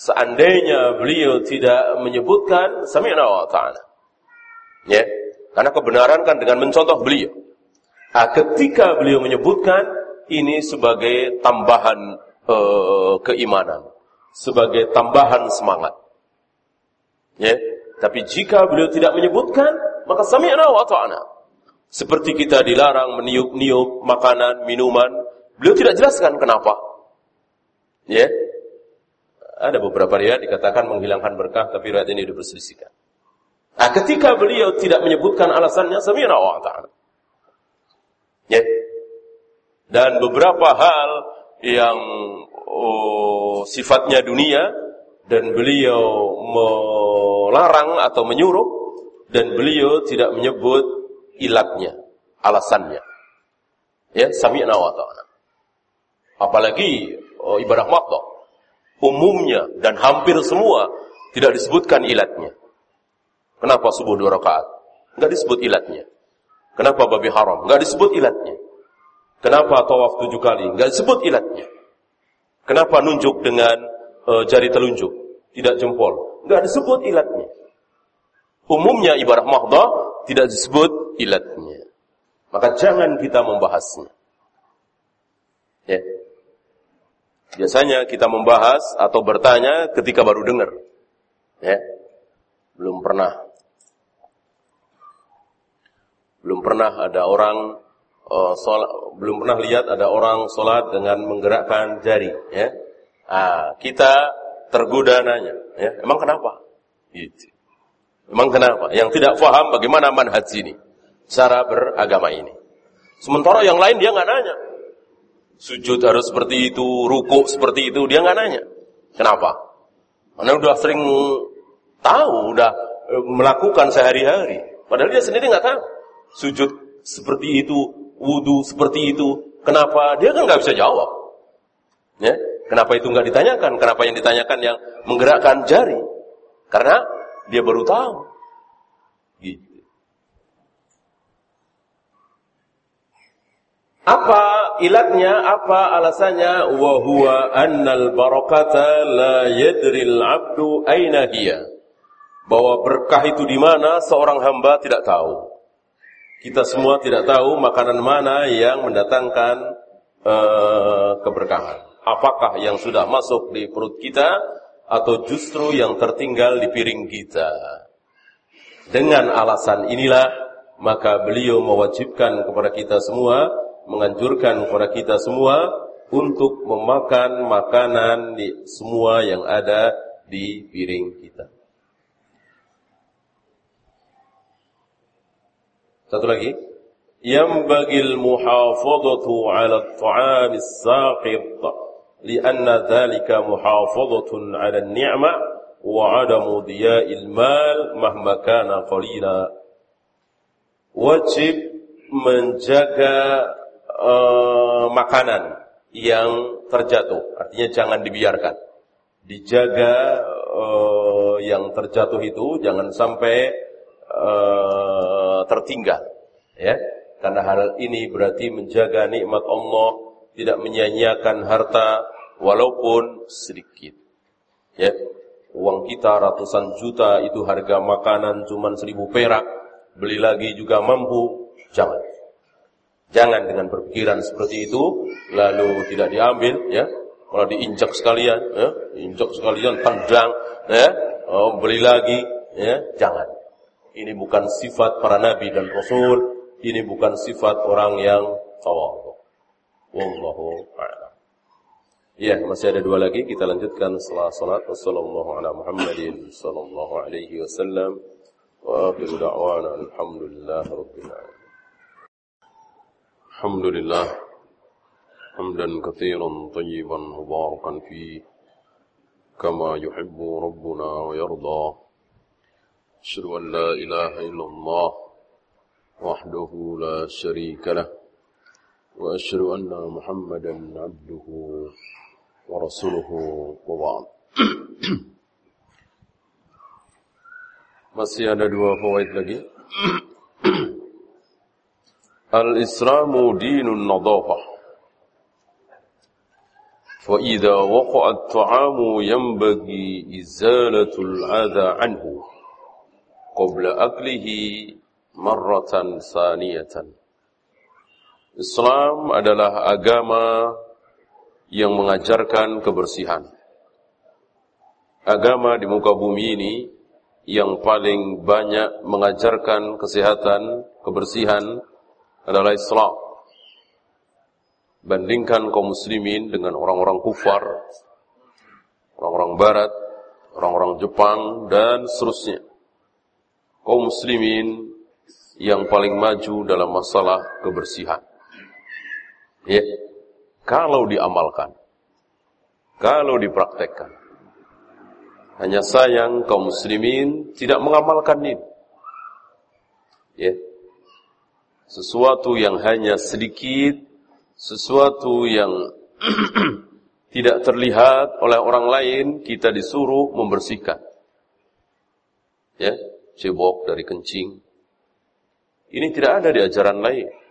Seandainya beliau tidak menyebutkan sami'na wa ta'ala. Ya, karena kebenaran kan dengan mencontoh beliau. Nah, ketika beliau menyebutkan ini sebagai tambahan uh, keimanan, sebagai tambahan semangat. Ya, tapi jika beliau tidak menyebutkan, maka sami'na wa ta'ana. Seperti kita dilarang meniup-niup makanan, minuman, beliau tidak jelaskan kenapa. Ya. Ada beberapa riwayat dikatakan menghilangkan berkah, tapi riwayat ini diperselisihkan. Nah, ketika beliau tidak menyebutkan alasannya, sami'na wa ta'ana. Ya. Dan beberapa hal yang oh, sifatnya dunia dan beliau melarang atau menyuruh dan beliau tidak menyebut ilatnya, alasannya. Ya, sami'na wa ta'ala. Apalagi oh, ibadah makhluk umumnya dan hampir semua tidak disebutkan ilatnya. Kenapa subuh dua rakaat? Enggak disebut ilatnya. Kenapa babi haram? Enggak disebut ilatnya. Kenapa tawaf tujuh kali? Enggak disebut ilatnya. Kenapa nunjuk dengan uh, jari telunjuk? Tidak jempol. Enggak disebut ilatnya. Umumnya ibadah mahdah tidak disebut ilatnya. Maka jangan kita membahasnya. Ya. Biasanya kita membahas atau bertanya ketika baru dengar. Ya. Belum pernah. Belum pernah ada orang uh, sholat, belum pernah lihat ada orang sholat dengan menggerakkan jari. Ya. Ah, kita tergoda nanya, ya, emang kenapa? Gitu. Memang kenapa? Yang tidak paham bagaimana manhaj ini. Cara beragama ini. Sementara yang lain dia nggak nanya. Sujud harus seperti itu, ruku seperti itu, dia nggak nanya. Kenapa? Karena udah sering tahu, udah eh, melakukan sehari-hari. Padahal dia sendiri nggak tahu. Sujud seperti itu, wudhu seperti itu. Kenapa? Dia kan nggak bisa jawab. Ya, Kenapa itu nggak ditanyakan? Kenapa yang ditanyakan yang menggerakkan jari? Karena dia baru tahu. Gitu. Apa ilatnya? Apa alasannya? Wahwa annal barakata la yadril abdu aina hiya. Bahwa berkah itu di mana seorang hamba tidak tahu. Kita semua tidak tahu makanan mana yang mendatangkan uh, keberkahan. Apakah yang sudah masuk di perut kita atau justru yang tertinggal di piring kita. Dengan alasan inilah maka beliau mewajibkan kepada kita semua menganjurkan kepada kita semua untuk memakan makanan di semua yang ada di piring kita. Satu lagi, yang bagil muhafadatu ala at-ta'am as-saqit dhalika muhafadatun ala an-ni'ma wa 'adamu diya'il mal mahma kana qalila. Wajib menjaga uh, makanan yang terjatuh. Artinya jangan dibiarkan. Dijaga uh, yang terjatuh itu jangan sampai uh, tertinggal. Ya, karena hal ini berarti menjaga nikmat Allah, tidak menyia-nyiakan harta walaupun sedikit. Ya, uang kita ratusan juta itu harga makanan cuma seribu perak, beli lagi juga mampu, jangan. Jangan dengan berpikiran seperti itu lalu tidak diambil ya, kalau diinjak sekalian ya, injak sekalian tendang ya, oh, beli lagi ya, jangan. Ini bukan sifat para nabi dan rasul, ini bukan sifat orang yang tawadhu. Wallahu a'lam. Ya, masih ada dua lagi kita lanjutkan setelah salat. Wassallallahu ala Muhammadin sallallahu alaihi wasallam. Wa akhiru da'wana alhamdulillah rabbil alamin. Alhamdulillah. Hamdan katsiran tayyiban mubarakan Fi. كما يحب ربنا ويرضى أشهد أن لا إله إلا الله وحده لا شريك له وأشهد أن محمدا عبده ورسوله وبعد Masih ada dua fawaid lagi. دين النظافة. فإذا وقع الطعام ينبغي إزالة الأذى عنه قبل أكله مرة ثانية. Islam adalah agama yang mengajarkan kebersihan. Agama di muka bumi ini yang paling banyak mengajarkan kesehatan, kebersihan, adalah Islam. Bandingkan kaum muslimin dengan orang-orang kufar, orang-orang barat, orang-orang Jepang, dan seterusnya. Kaum muslimin yang paling maju dalam masalah kebersihan. Ya, kalau diamalkan, kalau dipraktekkan. Hanya sayang kaum muslimin tidak mengamalkan ini. Ya, sesuatu yang hanya sedikit, sesuatu yang tidak terlihat oleh orang lain, kita disuruh membersihkan. Ya, cebok dari kencing. Ini tidak ada di ajaran lain.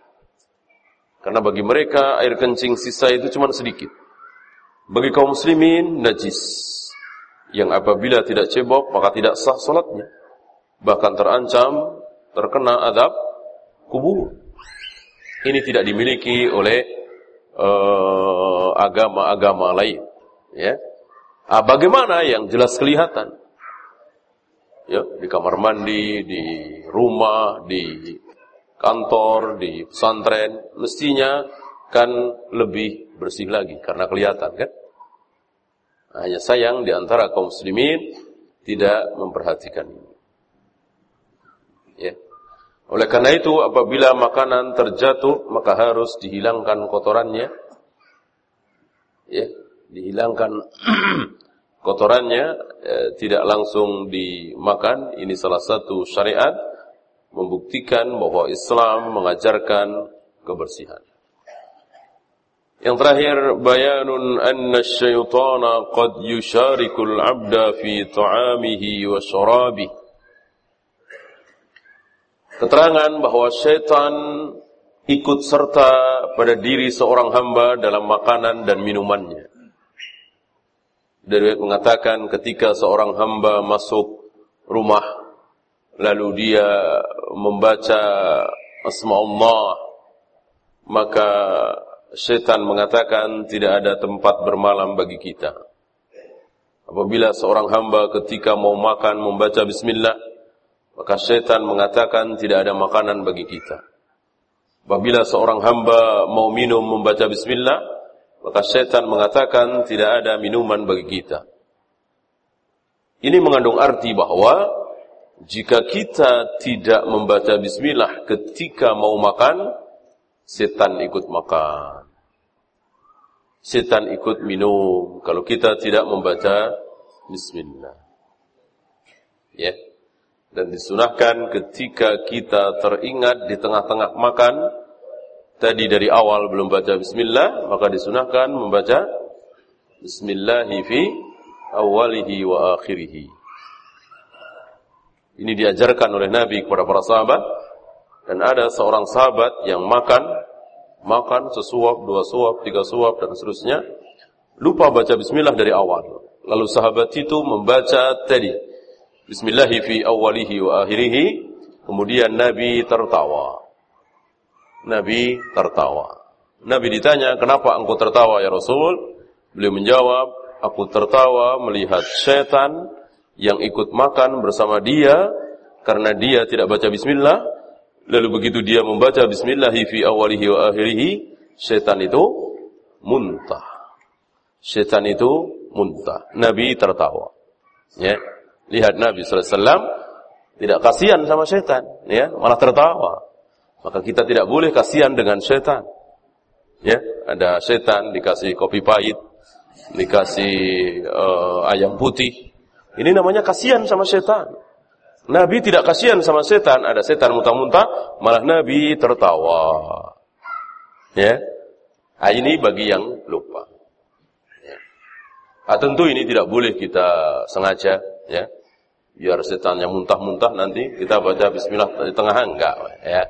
Karena bagi mereka air kencing sisa itu cuma sedikit. Bagi kaum muslimin najis. Yang apabila tidak cebok maka tidak sah solatnya. Bahkan terancam terkena adab kubur. Ini tidak dimiliki oleh eh, agama-agama uh, lain. Ya. Ah, bagaimana yang jelas kelihatan? Ya, di kamar mandi, di rumah, di kantor, di pesantren, mestinya kan lebih bersih lagi karena kelihatan kan? Hanya sayang di antara kaum muslimin tidak memperhatikan ini. Ya. Oleh karena itu apabila makanan terjatuh maka harus dihilangkan kotorannya. Ya, dihilangkan kotorannya eh, tidak langsung dimakan. Ini salah satu syariat membuktikan bahwa Islam mengajarkan kebersihan. Yang terakhir bayanun anna syaitana qad yusharikul 'abda fi ta'amihi wa syarabihi Keterangan bahwa syaitan ikut serta pada diri seorang hamba dalam makanan dan minumannya. Dari mengatakan ketika seorang hamba masuk rumah lalu dia membaca asma Allah maka setan mengatakan tidak ada tempat bermalam bagi kita. Apabila seorang hamba ketika mau makan membaca bismillah maka setan mengatakan tidak ada makanan bagi kita. Apabila seorang hamba mau minum membaca bismillah, maka setan mengatakan tidak ada minuman bagi kita. Ini mengandung arti bahwa jika kita tidak membaca bismillah ketika mau makan, setan ikut makan. Setan ikut minum kalau kita tidak membaca bismillah. Ya. Dan disunahkan ketika kita teringat di tengah-tengah makan, tadi dari awal belum baca bismillah, maka disunahkan membaca bismillahi fi awalihi wa akhirihi. Ini diajarkan oleh Nabi kepada para sahabat dan ada seorang sahabat yang makan makan sesuap, dua suap, tiga suap dan seterusnya lupa baca bismillah dari awal. Lalu sahabat itu membaca tadi Bismillahi fi awalihi wa akhirihi. Kemudian Nabi tertawa. Nabi tertawa. Nabi ditanya, kenapa engkau tertawa ya Rasul? Beliau menjawab, aku tertawa melihat setan yang ikut makan bersama dia karena dia tidak baca bismillah. Lalu begitu dia membaca bismillahi fi awalihi wa akhirihi, setan itu muntah. Setan itu muntah. Nabi tertawa. Ya. Lihat Nabi SAW tidak kasihan sama setan, ya, malah tertawa. Maka kita tidak boleh kasihan dengan setan. Ya, ada setan dikasih kopi pahit, dikasih uh, ayam putih. Ini namanya kasihan sama setan. Nabi tidak kasihan sama setan, ada setan muntah-muntah, malah Nabi tertawa. Ya. Nah, ini bagi yang lupa. Ya. Nah, tentu ini tidak boleh kita sengaja, ya biar setan yang muntah-muntah nanti kita baca bismillah di tengah enggak ya.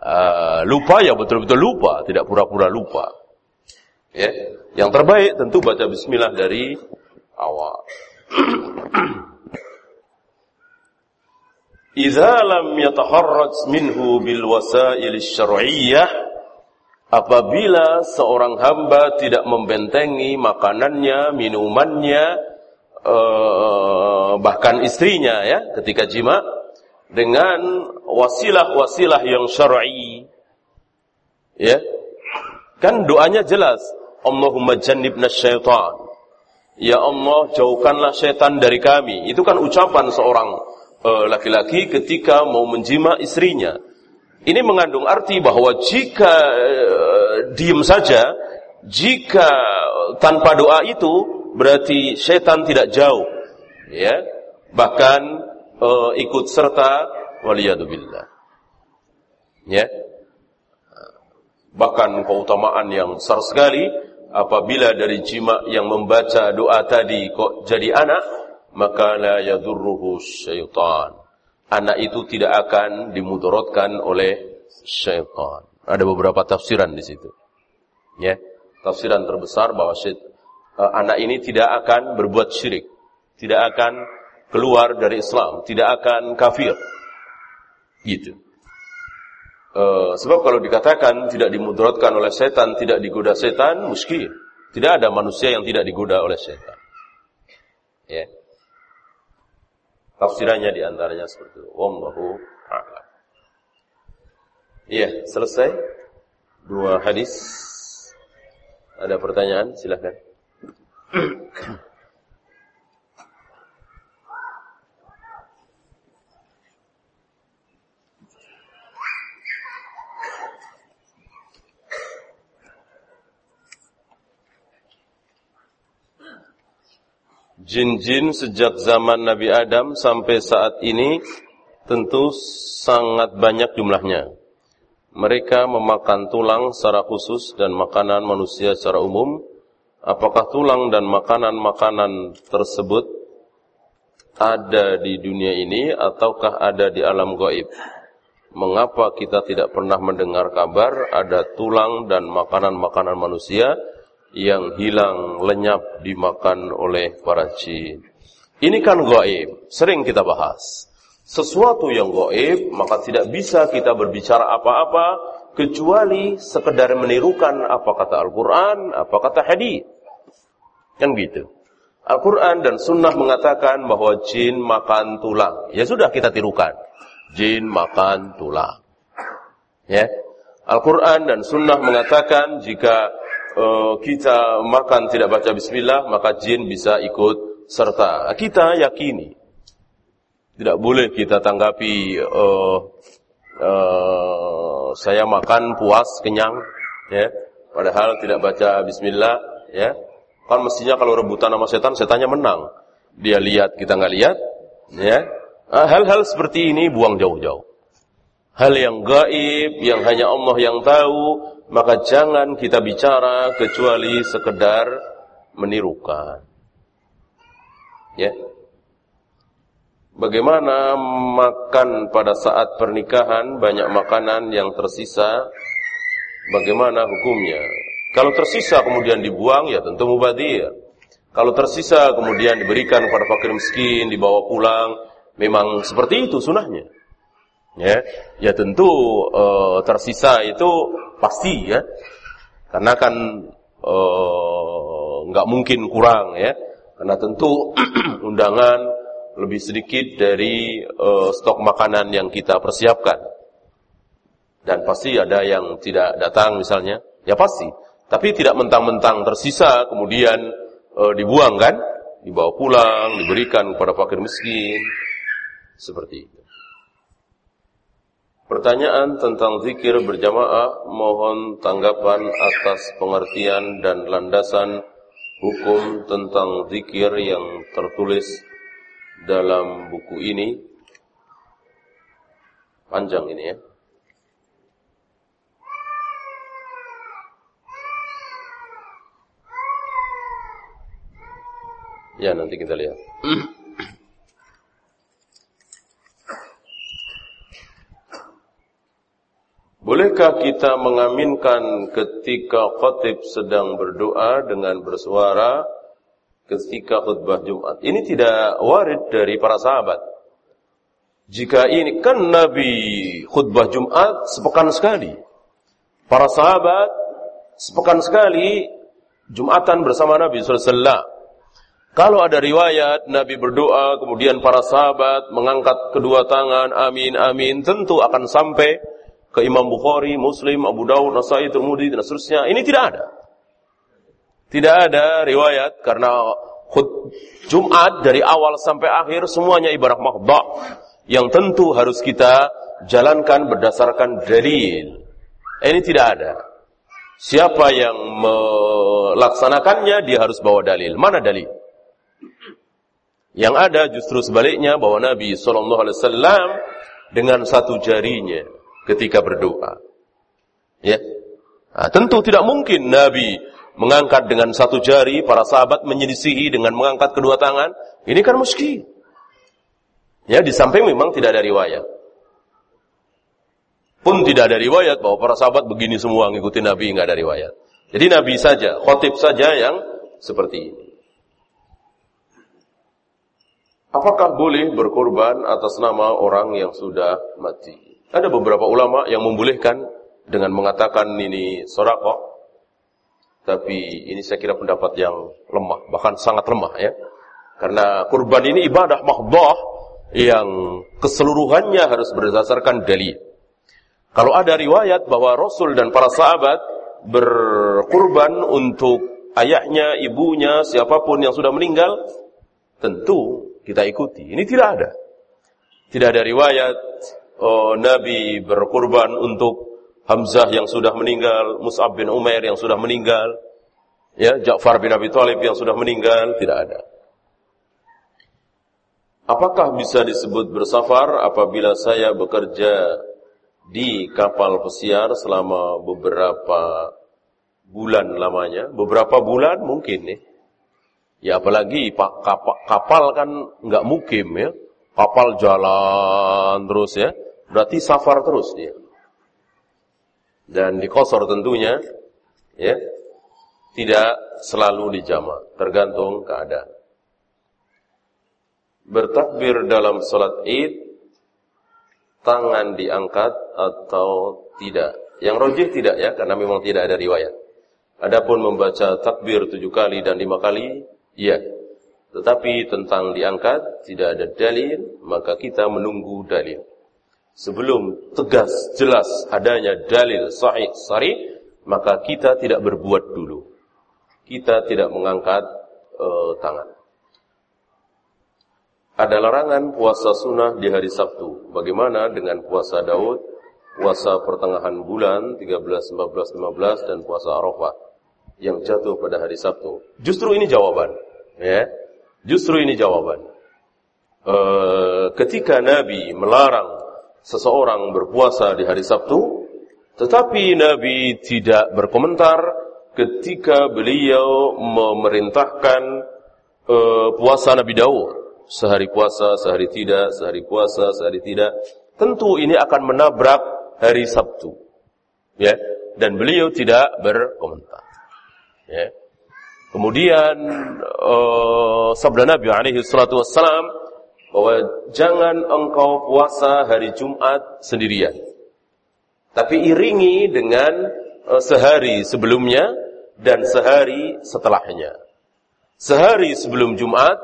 Uh, lupa ya betul-betul lupa, tidak pura-pura lupa. Ya. Yang terbaik tentu baca bismillah dari awal. Idza lam yataharraj minhu bil wasail syar'iyyah apabila seorang hamba tidak membentengi makanannya, minumannya uh, bahkan istrinya ya ketika jima dengan wasilah-wasilah yang syar'i. Ya. Kan doanya jelas, Allahumma jannibna syaitan. Ya Allah, jauhkanlah setan dari kami. Itu kan ucapan seorang eh, laki-laki uh, ketika mau menjima istrinya. Ini mengandung arti bahwa jika uh, diem saja, jika tanpa doa itu berarti setan tidak jauh ya bahkan uh, ikut serta waliyadzubillah ya bahkan keutamaan yang besar sekali apabila dari jima yang membaca doa tadi kok jadi anak maka la yadurruhu syaitan anak itu tidak akan dimudaratkan oleh syaitan ada beberapa tafsiran di situ ya tafsiran terbesar bahwa syaitan uh, anak ini tidak akan berbuat syirik, tidak akan keluar dari Islam, tidak akan kafir. Gitu. Uh, sebab kalau dikatakan tidak dimudaratkan oleh setan, tidak digoda setan, muskil. Tidak ada manusia yang tidak digoda oleh setan. Ya. Tafsirannya di antaranya seperti itu. Wallahu a'lam. Iya, selesai. Dua hadis. Ada pertanyaan? Silahkan. Jin-jin sejak zaman Nabi Adam sampai saat ini tentu sangat banyak jumlahnya. Mereka memakan tulang secara khusus dan makanan manusia secara umum apakah tulang dan makanan-makanan tersebut ada di dunia ini ataukah ada di alam gaib? mengapa kita tidak pernah mendengar kabar ada tulang dan makanan-makanan manusia yang hilang lenyap dimakan oleh para jin. Ini kan gaib, sering kita bahas. Sesuatu yang gaib, maka tidak bisa kita berbicara apa-apa kecuali sekedar menirukan apa kata Al-Quran, apa kata hadis. Kan gitu. Al-Quran dan Sunnah mengatakan bahwa jin makan tulang. Ya sudah kita tirukan jin makan tulang. Ya. Al-Quran dan Sunnah mengatakan jika uh, kita makan tidak baca Bismillah maka jin bisa ikut serta. Kita yakini. Tidak boleh kita tanggapi uh, uh, saya makan puas kenyang, ya. Padahal tidak baca Bismillah, ya. Kan mestinya kalau rebutan sama setan, setannya menang. Dia lihat kita nggak lihat, ya hal-hal seperti ini buang jauh-jauh. Hal yang gaib, yang hanya Allah yang tahu, maka jangan kita bicara kecuali sekedar menirukan. Ya. Bagaimana makan pada saat pernikahan banyak makanan yang tersisa? Bagaimana hukumnya? Kalau tersisa kemudian dibuang ya tentu mubadir. Kalau tersisa kemudian diberikan kepada fakir miskin, dibawa pulang, Memang seperti itu sunahnya. Ya, ya tentu e, tersisa itu pasti ya, karena kan eh, nggak e, mungkin kurang ya, karena tentu undangan lebih sedikit dari e, stok makanan yang kita persiapkan. Dan pasti ada yang tidak datang misalnya, ya pasti. Tapi tidak mentang-mentang tersisa kemudian e, dibuang kan, dibawa pulang, diberikan kepada fakir miskin. Seperti itu. Pertanyaan tentang zikir berjamaah mohon tanggapan atas pengertian dan landasan hukum tentang zikir yang tertulis dalam buku ini. Panjang ini ya. Ya nanti kita lihat. Bolehkah kita mengaminkan ketika khatib sedang berdoa dengan bersuara ketika khutbah Jumat? Ini tidak warid dari para sahabat. Jika ini kan Nabi khutbah Jumat sepekan sekali. Para sahabat sepekan sekali Jumatan bersama Nabi SAW. Kalau ada riwayat Nabi berdoa, kemudian para sahabat mengangkat kedua tangan, amin, amin, tentu akan sampai ke Imam Bukhari, Muslim, Abu Dawud, Nasai, Tirmidzi dan seterusnya. Ini tidak ada. Tidak ada riwayat karena khut Jumat dari awal sampai akhir semuanya ibarat mahdha yang tentu harus kita jalankan berdasarkan dalil. Ini tidak ada. Siapa yang melaksanakannya dia harus bawa dalil. Mana dalil? Yang ada justru sebaliknya bahwa Nabi saw dengan satu jarinya ketika berdoa. Ya. Nah, tentu tidak mungkin Nabi mengangkat dengan satu jari, para sahabat menyelisihi dengan mengangkat kedua tangan. Ini kan muski. Ya, di samping memang tidak ada riwayat. Pun tidak ada riwayat bahwa para sahabat begini semua ngikuti Nabi, nggak ada riwayat. Jadi Nabi saja, khotib saja yang seperti ini. Apakah boleh berkorban atas nama orang yang sudah mati? Ada beberapa ulama yang membolehkan dengan mengatakan ini sodakoh. Tapi ini saya kira pendapat yang lemah, bahkan sangat lemah ya. Karena kurban ini ibadah mahdoh yang keseluruhannya harus berdasarkan dalil. Kalau ada riwayat bahwa Rasul dan para sahabat berkurban untuk ayahnya, ibunya, siapa pun yang sudah meninggal, tentu kita ikuti. Ini tidak ada. Tidak ada riwayat oh, Nabi berkorban untuk Hamzah yang sudah meninggal, Mus'ab bin Umair yang sudah meninggal, ya, Ja'far bin Abi Thalib yang sudah meninggal, tidak ada. Apakah bisa disebut bersafar apabila saya bekerja di kapal pesiar selama beberapa bulan lamanya? Beberapa bulan mungkin nih. Ya apalagi kapal, kapal kan nggak mukim ya. Kapal jalan terus ya Berarti safar terus dia. Dan di kosor tentunya, ya, tidak selalu dijama, tergantung keadaan. Bertakbir dalam sholat id, tangan diangkat atau tidak. Yang rojih tidak ya, karena memang tidak ada riwayat. Adapun membaca takbir tujuh kali dan lima kali, iya. Tetapi tentang diangkat, tidak ada dalil, maka kita menunggu dalil. Sebelum tegas, jelas adanya dalil sahih, sahih, maka kita tidak berbuat dulu. Kita tidak mengangkat uh, tangan. Ada larangan puasa sunnah di hari Sabtu. Bagaimana dengan puasa Daud, puasa pertengahan bulan 13, 14, 15 dan puasa Arafah? yang jatuh pada hari Sabtu? Justru ini jawaban. Ya, justru ini jawaban. E, ketika Nabi melarang seseorang berpuasa di hari Sabtu, tetapi Nabi tidak berkomentar ketika beliau memerintahkan e, puasa Nabi Daud. Sehari puasa, sehari tidak, sehari puasa, sehari tidak. Tentu ini akan menabrak hari Sabtu. Ya, dan beliau tidak berkomentar. Ya. Kemudian uh, sabda Nabi alaihi salatu wassalam bahwa jangan engkau puasa hari Jumat sendirian. Tapi iringi dengan uh, sehari sebelumnya dan sehari setelahnya. Sehari sebelum Jumat,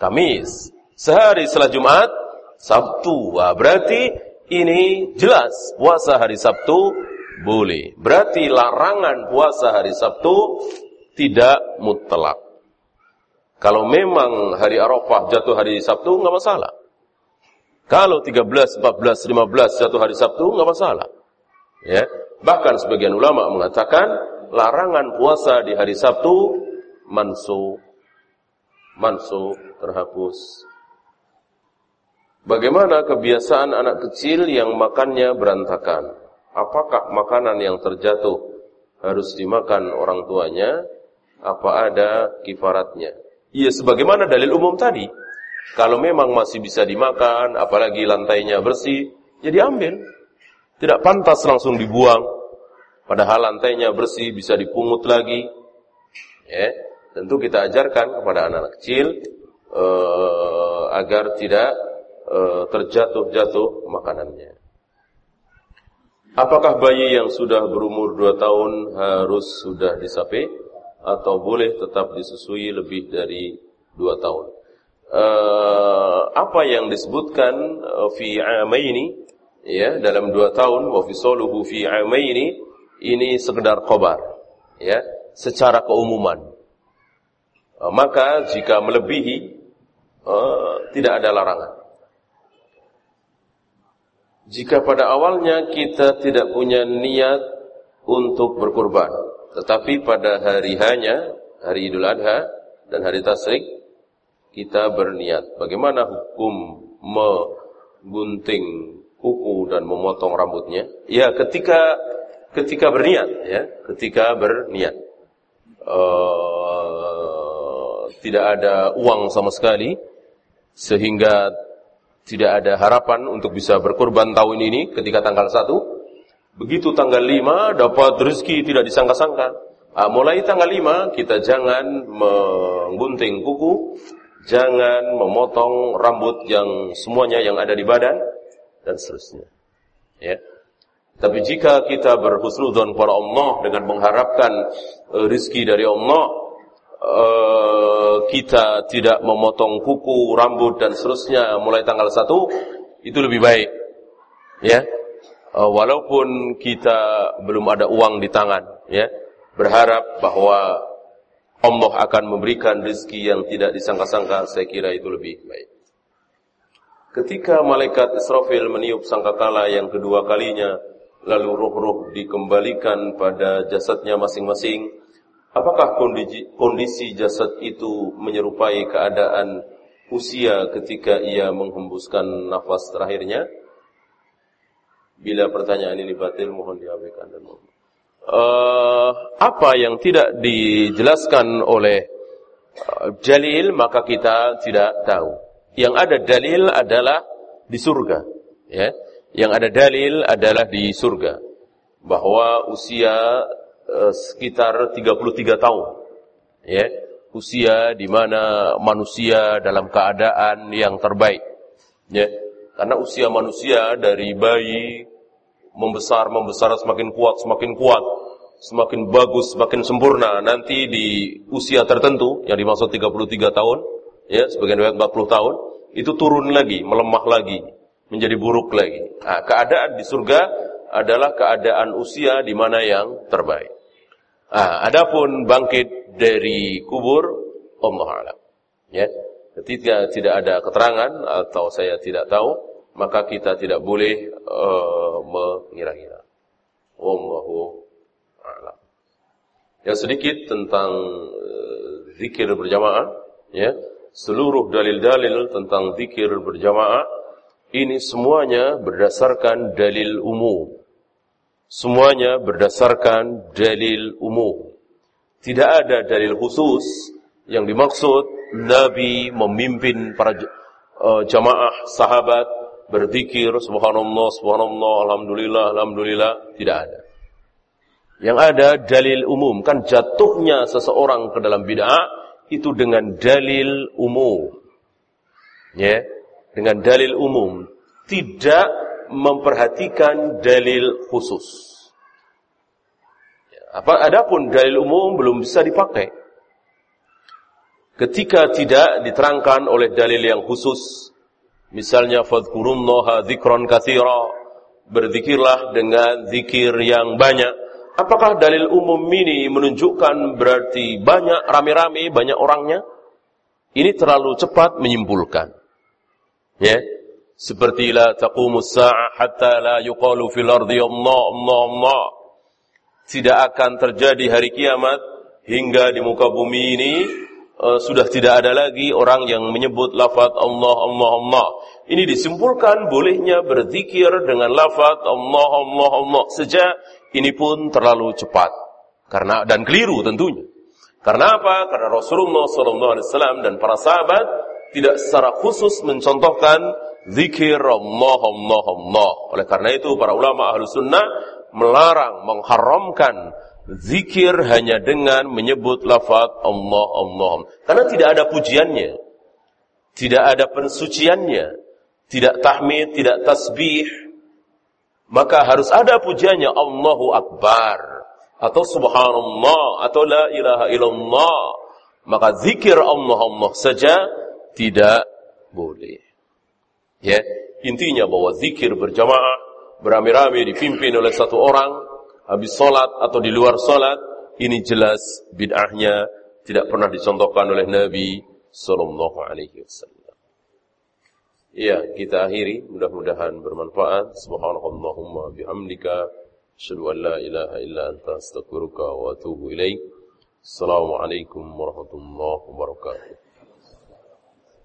Kamis. Sehari setelah Jumat, Sabtu. Wah, berarti ini jelas puasa hari Sabtu boleh. Berarti larangan puasa hari Sabtu tidak mutlak. Kalau memang hari Arafah jatuh hari Sabtu, nggak masalah. Kalau 13, 14, 15 jatuh hari Sabtu, nggak masalah. Ya. Bahkan sebagian ulama mengatakan larangan puasa di hari Sabtu mansu mansu terhapus. Bagaimana kebiasaan anak kecil yang makannya berantakan? apakah makanan yang terjatuh harus dimakan orang tuanya, apa ada kifaratnya. Iya, sebagaimana dalil umum tadi. Kalau memang masih bisa dimakan, apalagi lantainya bersih, ya diambil. Tidak pantas langsung dibuang. Padahal lantainya bersih, bisa dipungut lagi. Ya, tentu kita ajarkan kepada anak-anak kecil uh, agar tidak uh, terjatuh-jatuh makanannya. Apakah bayi yang sudah berumur 2 tahun harus sudah disape atau boleh tetap disusui lebih dari 2 tahun? Uh, apa yang disebutkan uh, fi amaini ya dalam 2 tahun wa fisoluhu fi amaini ini sekedar khobar ya secara keumuman. Uh, maka jika melebihi uh, tidak ada larangan. Jika pada awalnya kita tidak punya niat untuk berkurban, tetapi pada hari hanya, hari Idul Adha dan hari Tasrik, kita berniat. Bagaimana hukum menggunting kuku dan memotong rambutnya? Ya, ketika ketika berniat, ya, ketika berniat. Uh, tidak ada uang sama sekali sehingga tidak ada harapan untuk bisa berkorban tahun ini ketika tanggal 1. Begitu tanggal 5 dapat rezeki tidak disangka-sangka. Ah, mulai tanggal 5 kita jangan menggunting kuku, jangan memotong rambut yang semuanya yang ada di badan dan seterusnya. Ya. Tapi jika kita berhusnudzon kepada Allah dengan mengharapkan uh, rizki dari Allah, Eh, kita tidak memotong kuku, rambut dan seterusnya mulai tanggal 1 itu lebih baik. Ya. Uh, walaupun kita belum ada uang di tangan, ya. Berharap bahwa Allah akan memberikan rezeki yang tidak disangka-sangka, saya kira itu lebih baik. Ketika malaikat Israfil meniup sangkakala yang kedua kalinya, lalu roh-roh dikembalikan pada jasadnya masing-masing, Apakah kondisi, kondisi jasad itu menyerupai keadaan usia ketika ia menghembuskan nafas terakhirnya? Bila pertanyaan ini batil, mohon diabaikan dan mohon. Uh, apa yang tidak dijelaskan oleh uh, dalil maka kita tidak tahu. Yang ada dalil adalah di surga, ya. Yang ada dalil adalah di surga bahwa usia uh, sekitar 33 tahun. Ya, usia di mana manusia dalam keadaan yang terbaik. Ya, karena usia manusia dari bayi membesar membesar semakin kuat semakin kuat semakin bagus semakin sempurna. Nanti di usia tertentu yang dimaksud 33 tahun ya sebagian riwayat 40 tahun itu turun lagi melemah lagi menjadi buruk lagi. Nah, keadaan di surga adalah keadaan usia di mana yang terbaik. Nah, adapun bangkit dari kubur Allah alam. Ya ketika tidak ada keterangan atau saya tidak tahu maka kita tidak boleh uh, mengira-ngira. Wallahu a'lam. Ya sedikit tentang uh, zikir berjamaah, ya. Seluruh dalil-dalil tentang zikir berjamaah ini semuanya berdasarkan dalil umum. Semuanya berdasarkan dalil umum. Tidak ada dalil khusus yang dimaksud Nabi memimpin para uh, jamaah sahabat berzikir subhanallah subhanallah alhamdulillah alhamdulillah tidak ada. Yang ada dalil umum kan jatuhnya seseorang ke dalam bid'ah itu dengan dalil umum. Ya, dengan dalil umum, tidak memperhatikan dalil khusus. Apa adapun dalil umum belum bisa dipakai. Ketika tidak diterangkan oleh dalil yang khusus, Misalnya fadhkurullaha dzikran katsira, berzikirlah dengan zikir yang banyak. Apakah dalil umum ini menunjukkan berarti banyak rame-rame banyak orangnya? Ini terlalu cepat menyimpulkan. Ya. Seperti la taqumus sa'ah hatta la yuqalu fil ardi Allah Allah Allah. Tidak akan terjadi hari kiamat hingga di muka bumi ini uh, sudah tidak ada lagi orang yang menyebut lafaz Allah Allah Allah. Ini disimpulkan bolehnya berzikir dengan lafaz Allah Allah Allah saja ini pun terlalu cepat. Karena dan keliru tentunya. Karena apa? Karena Rasulullah SAW dan para sahabat tidak secara khusus mencontohkan zikir Allah Allah Allah. Oleh karena itu para ulama ahlu sunnah melarang, mengharamkan zikir hanya dengan menyebut lafaz Allah Allah. Karena tidak ada pujiannya. Tidak ada pensuciannya. Tidak tahmid, tidak tasbih. Maka harus ada pujiannya Allahu Akbar. Atau Subhanallah. Atau La ilaha illallah. Maka zikir Allah Allah saja tidak boleh. Ya, intinya bahwa zikir berjamaah beramai-ramai dipimpin oleh satu orang habis sholat atau di luar sholat, ini jelas bid'ahnya tidak pernah dicontohkan oleh Nabi Sallallahu Alaihi Wasallam. Iya, kita akhiri. Mudah-mudahan bermanfaat. Subhanallahumma bihamdika. Asyhadu an la ilaha illa anta astaghfiruka wa atubu ilaik. Assalamualaikum warahmatullahi wabarakatuh.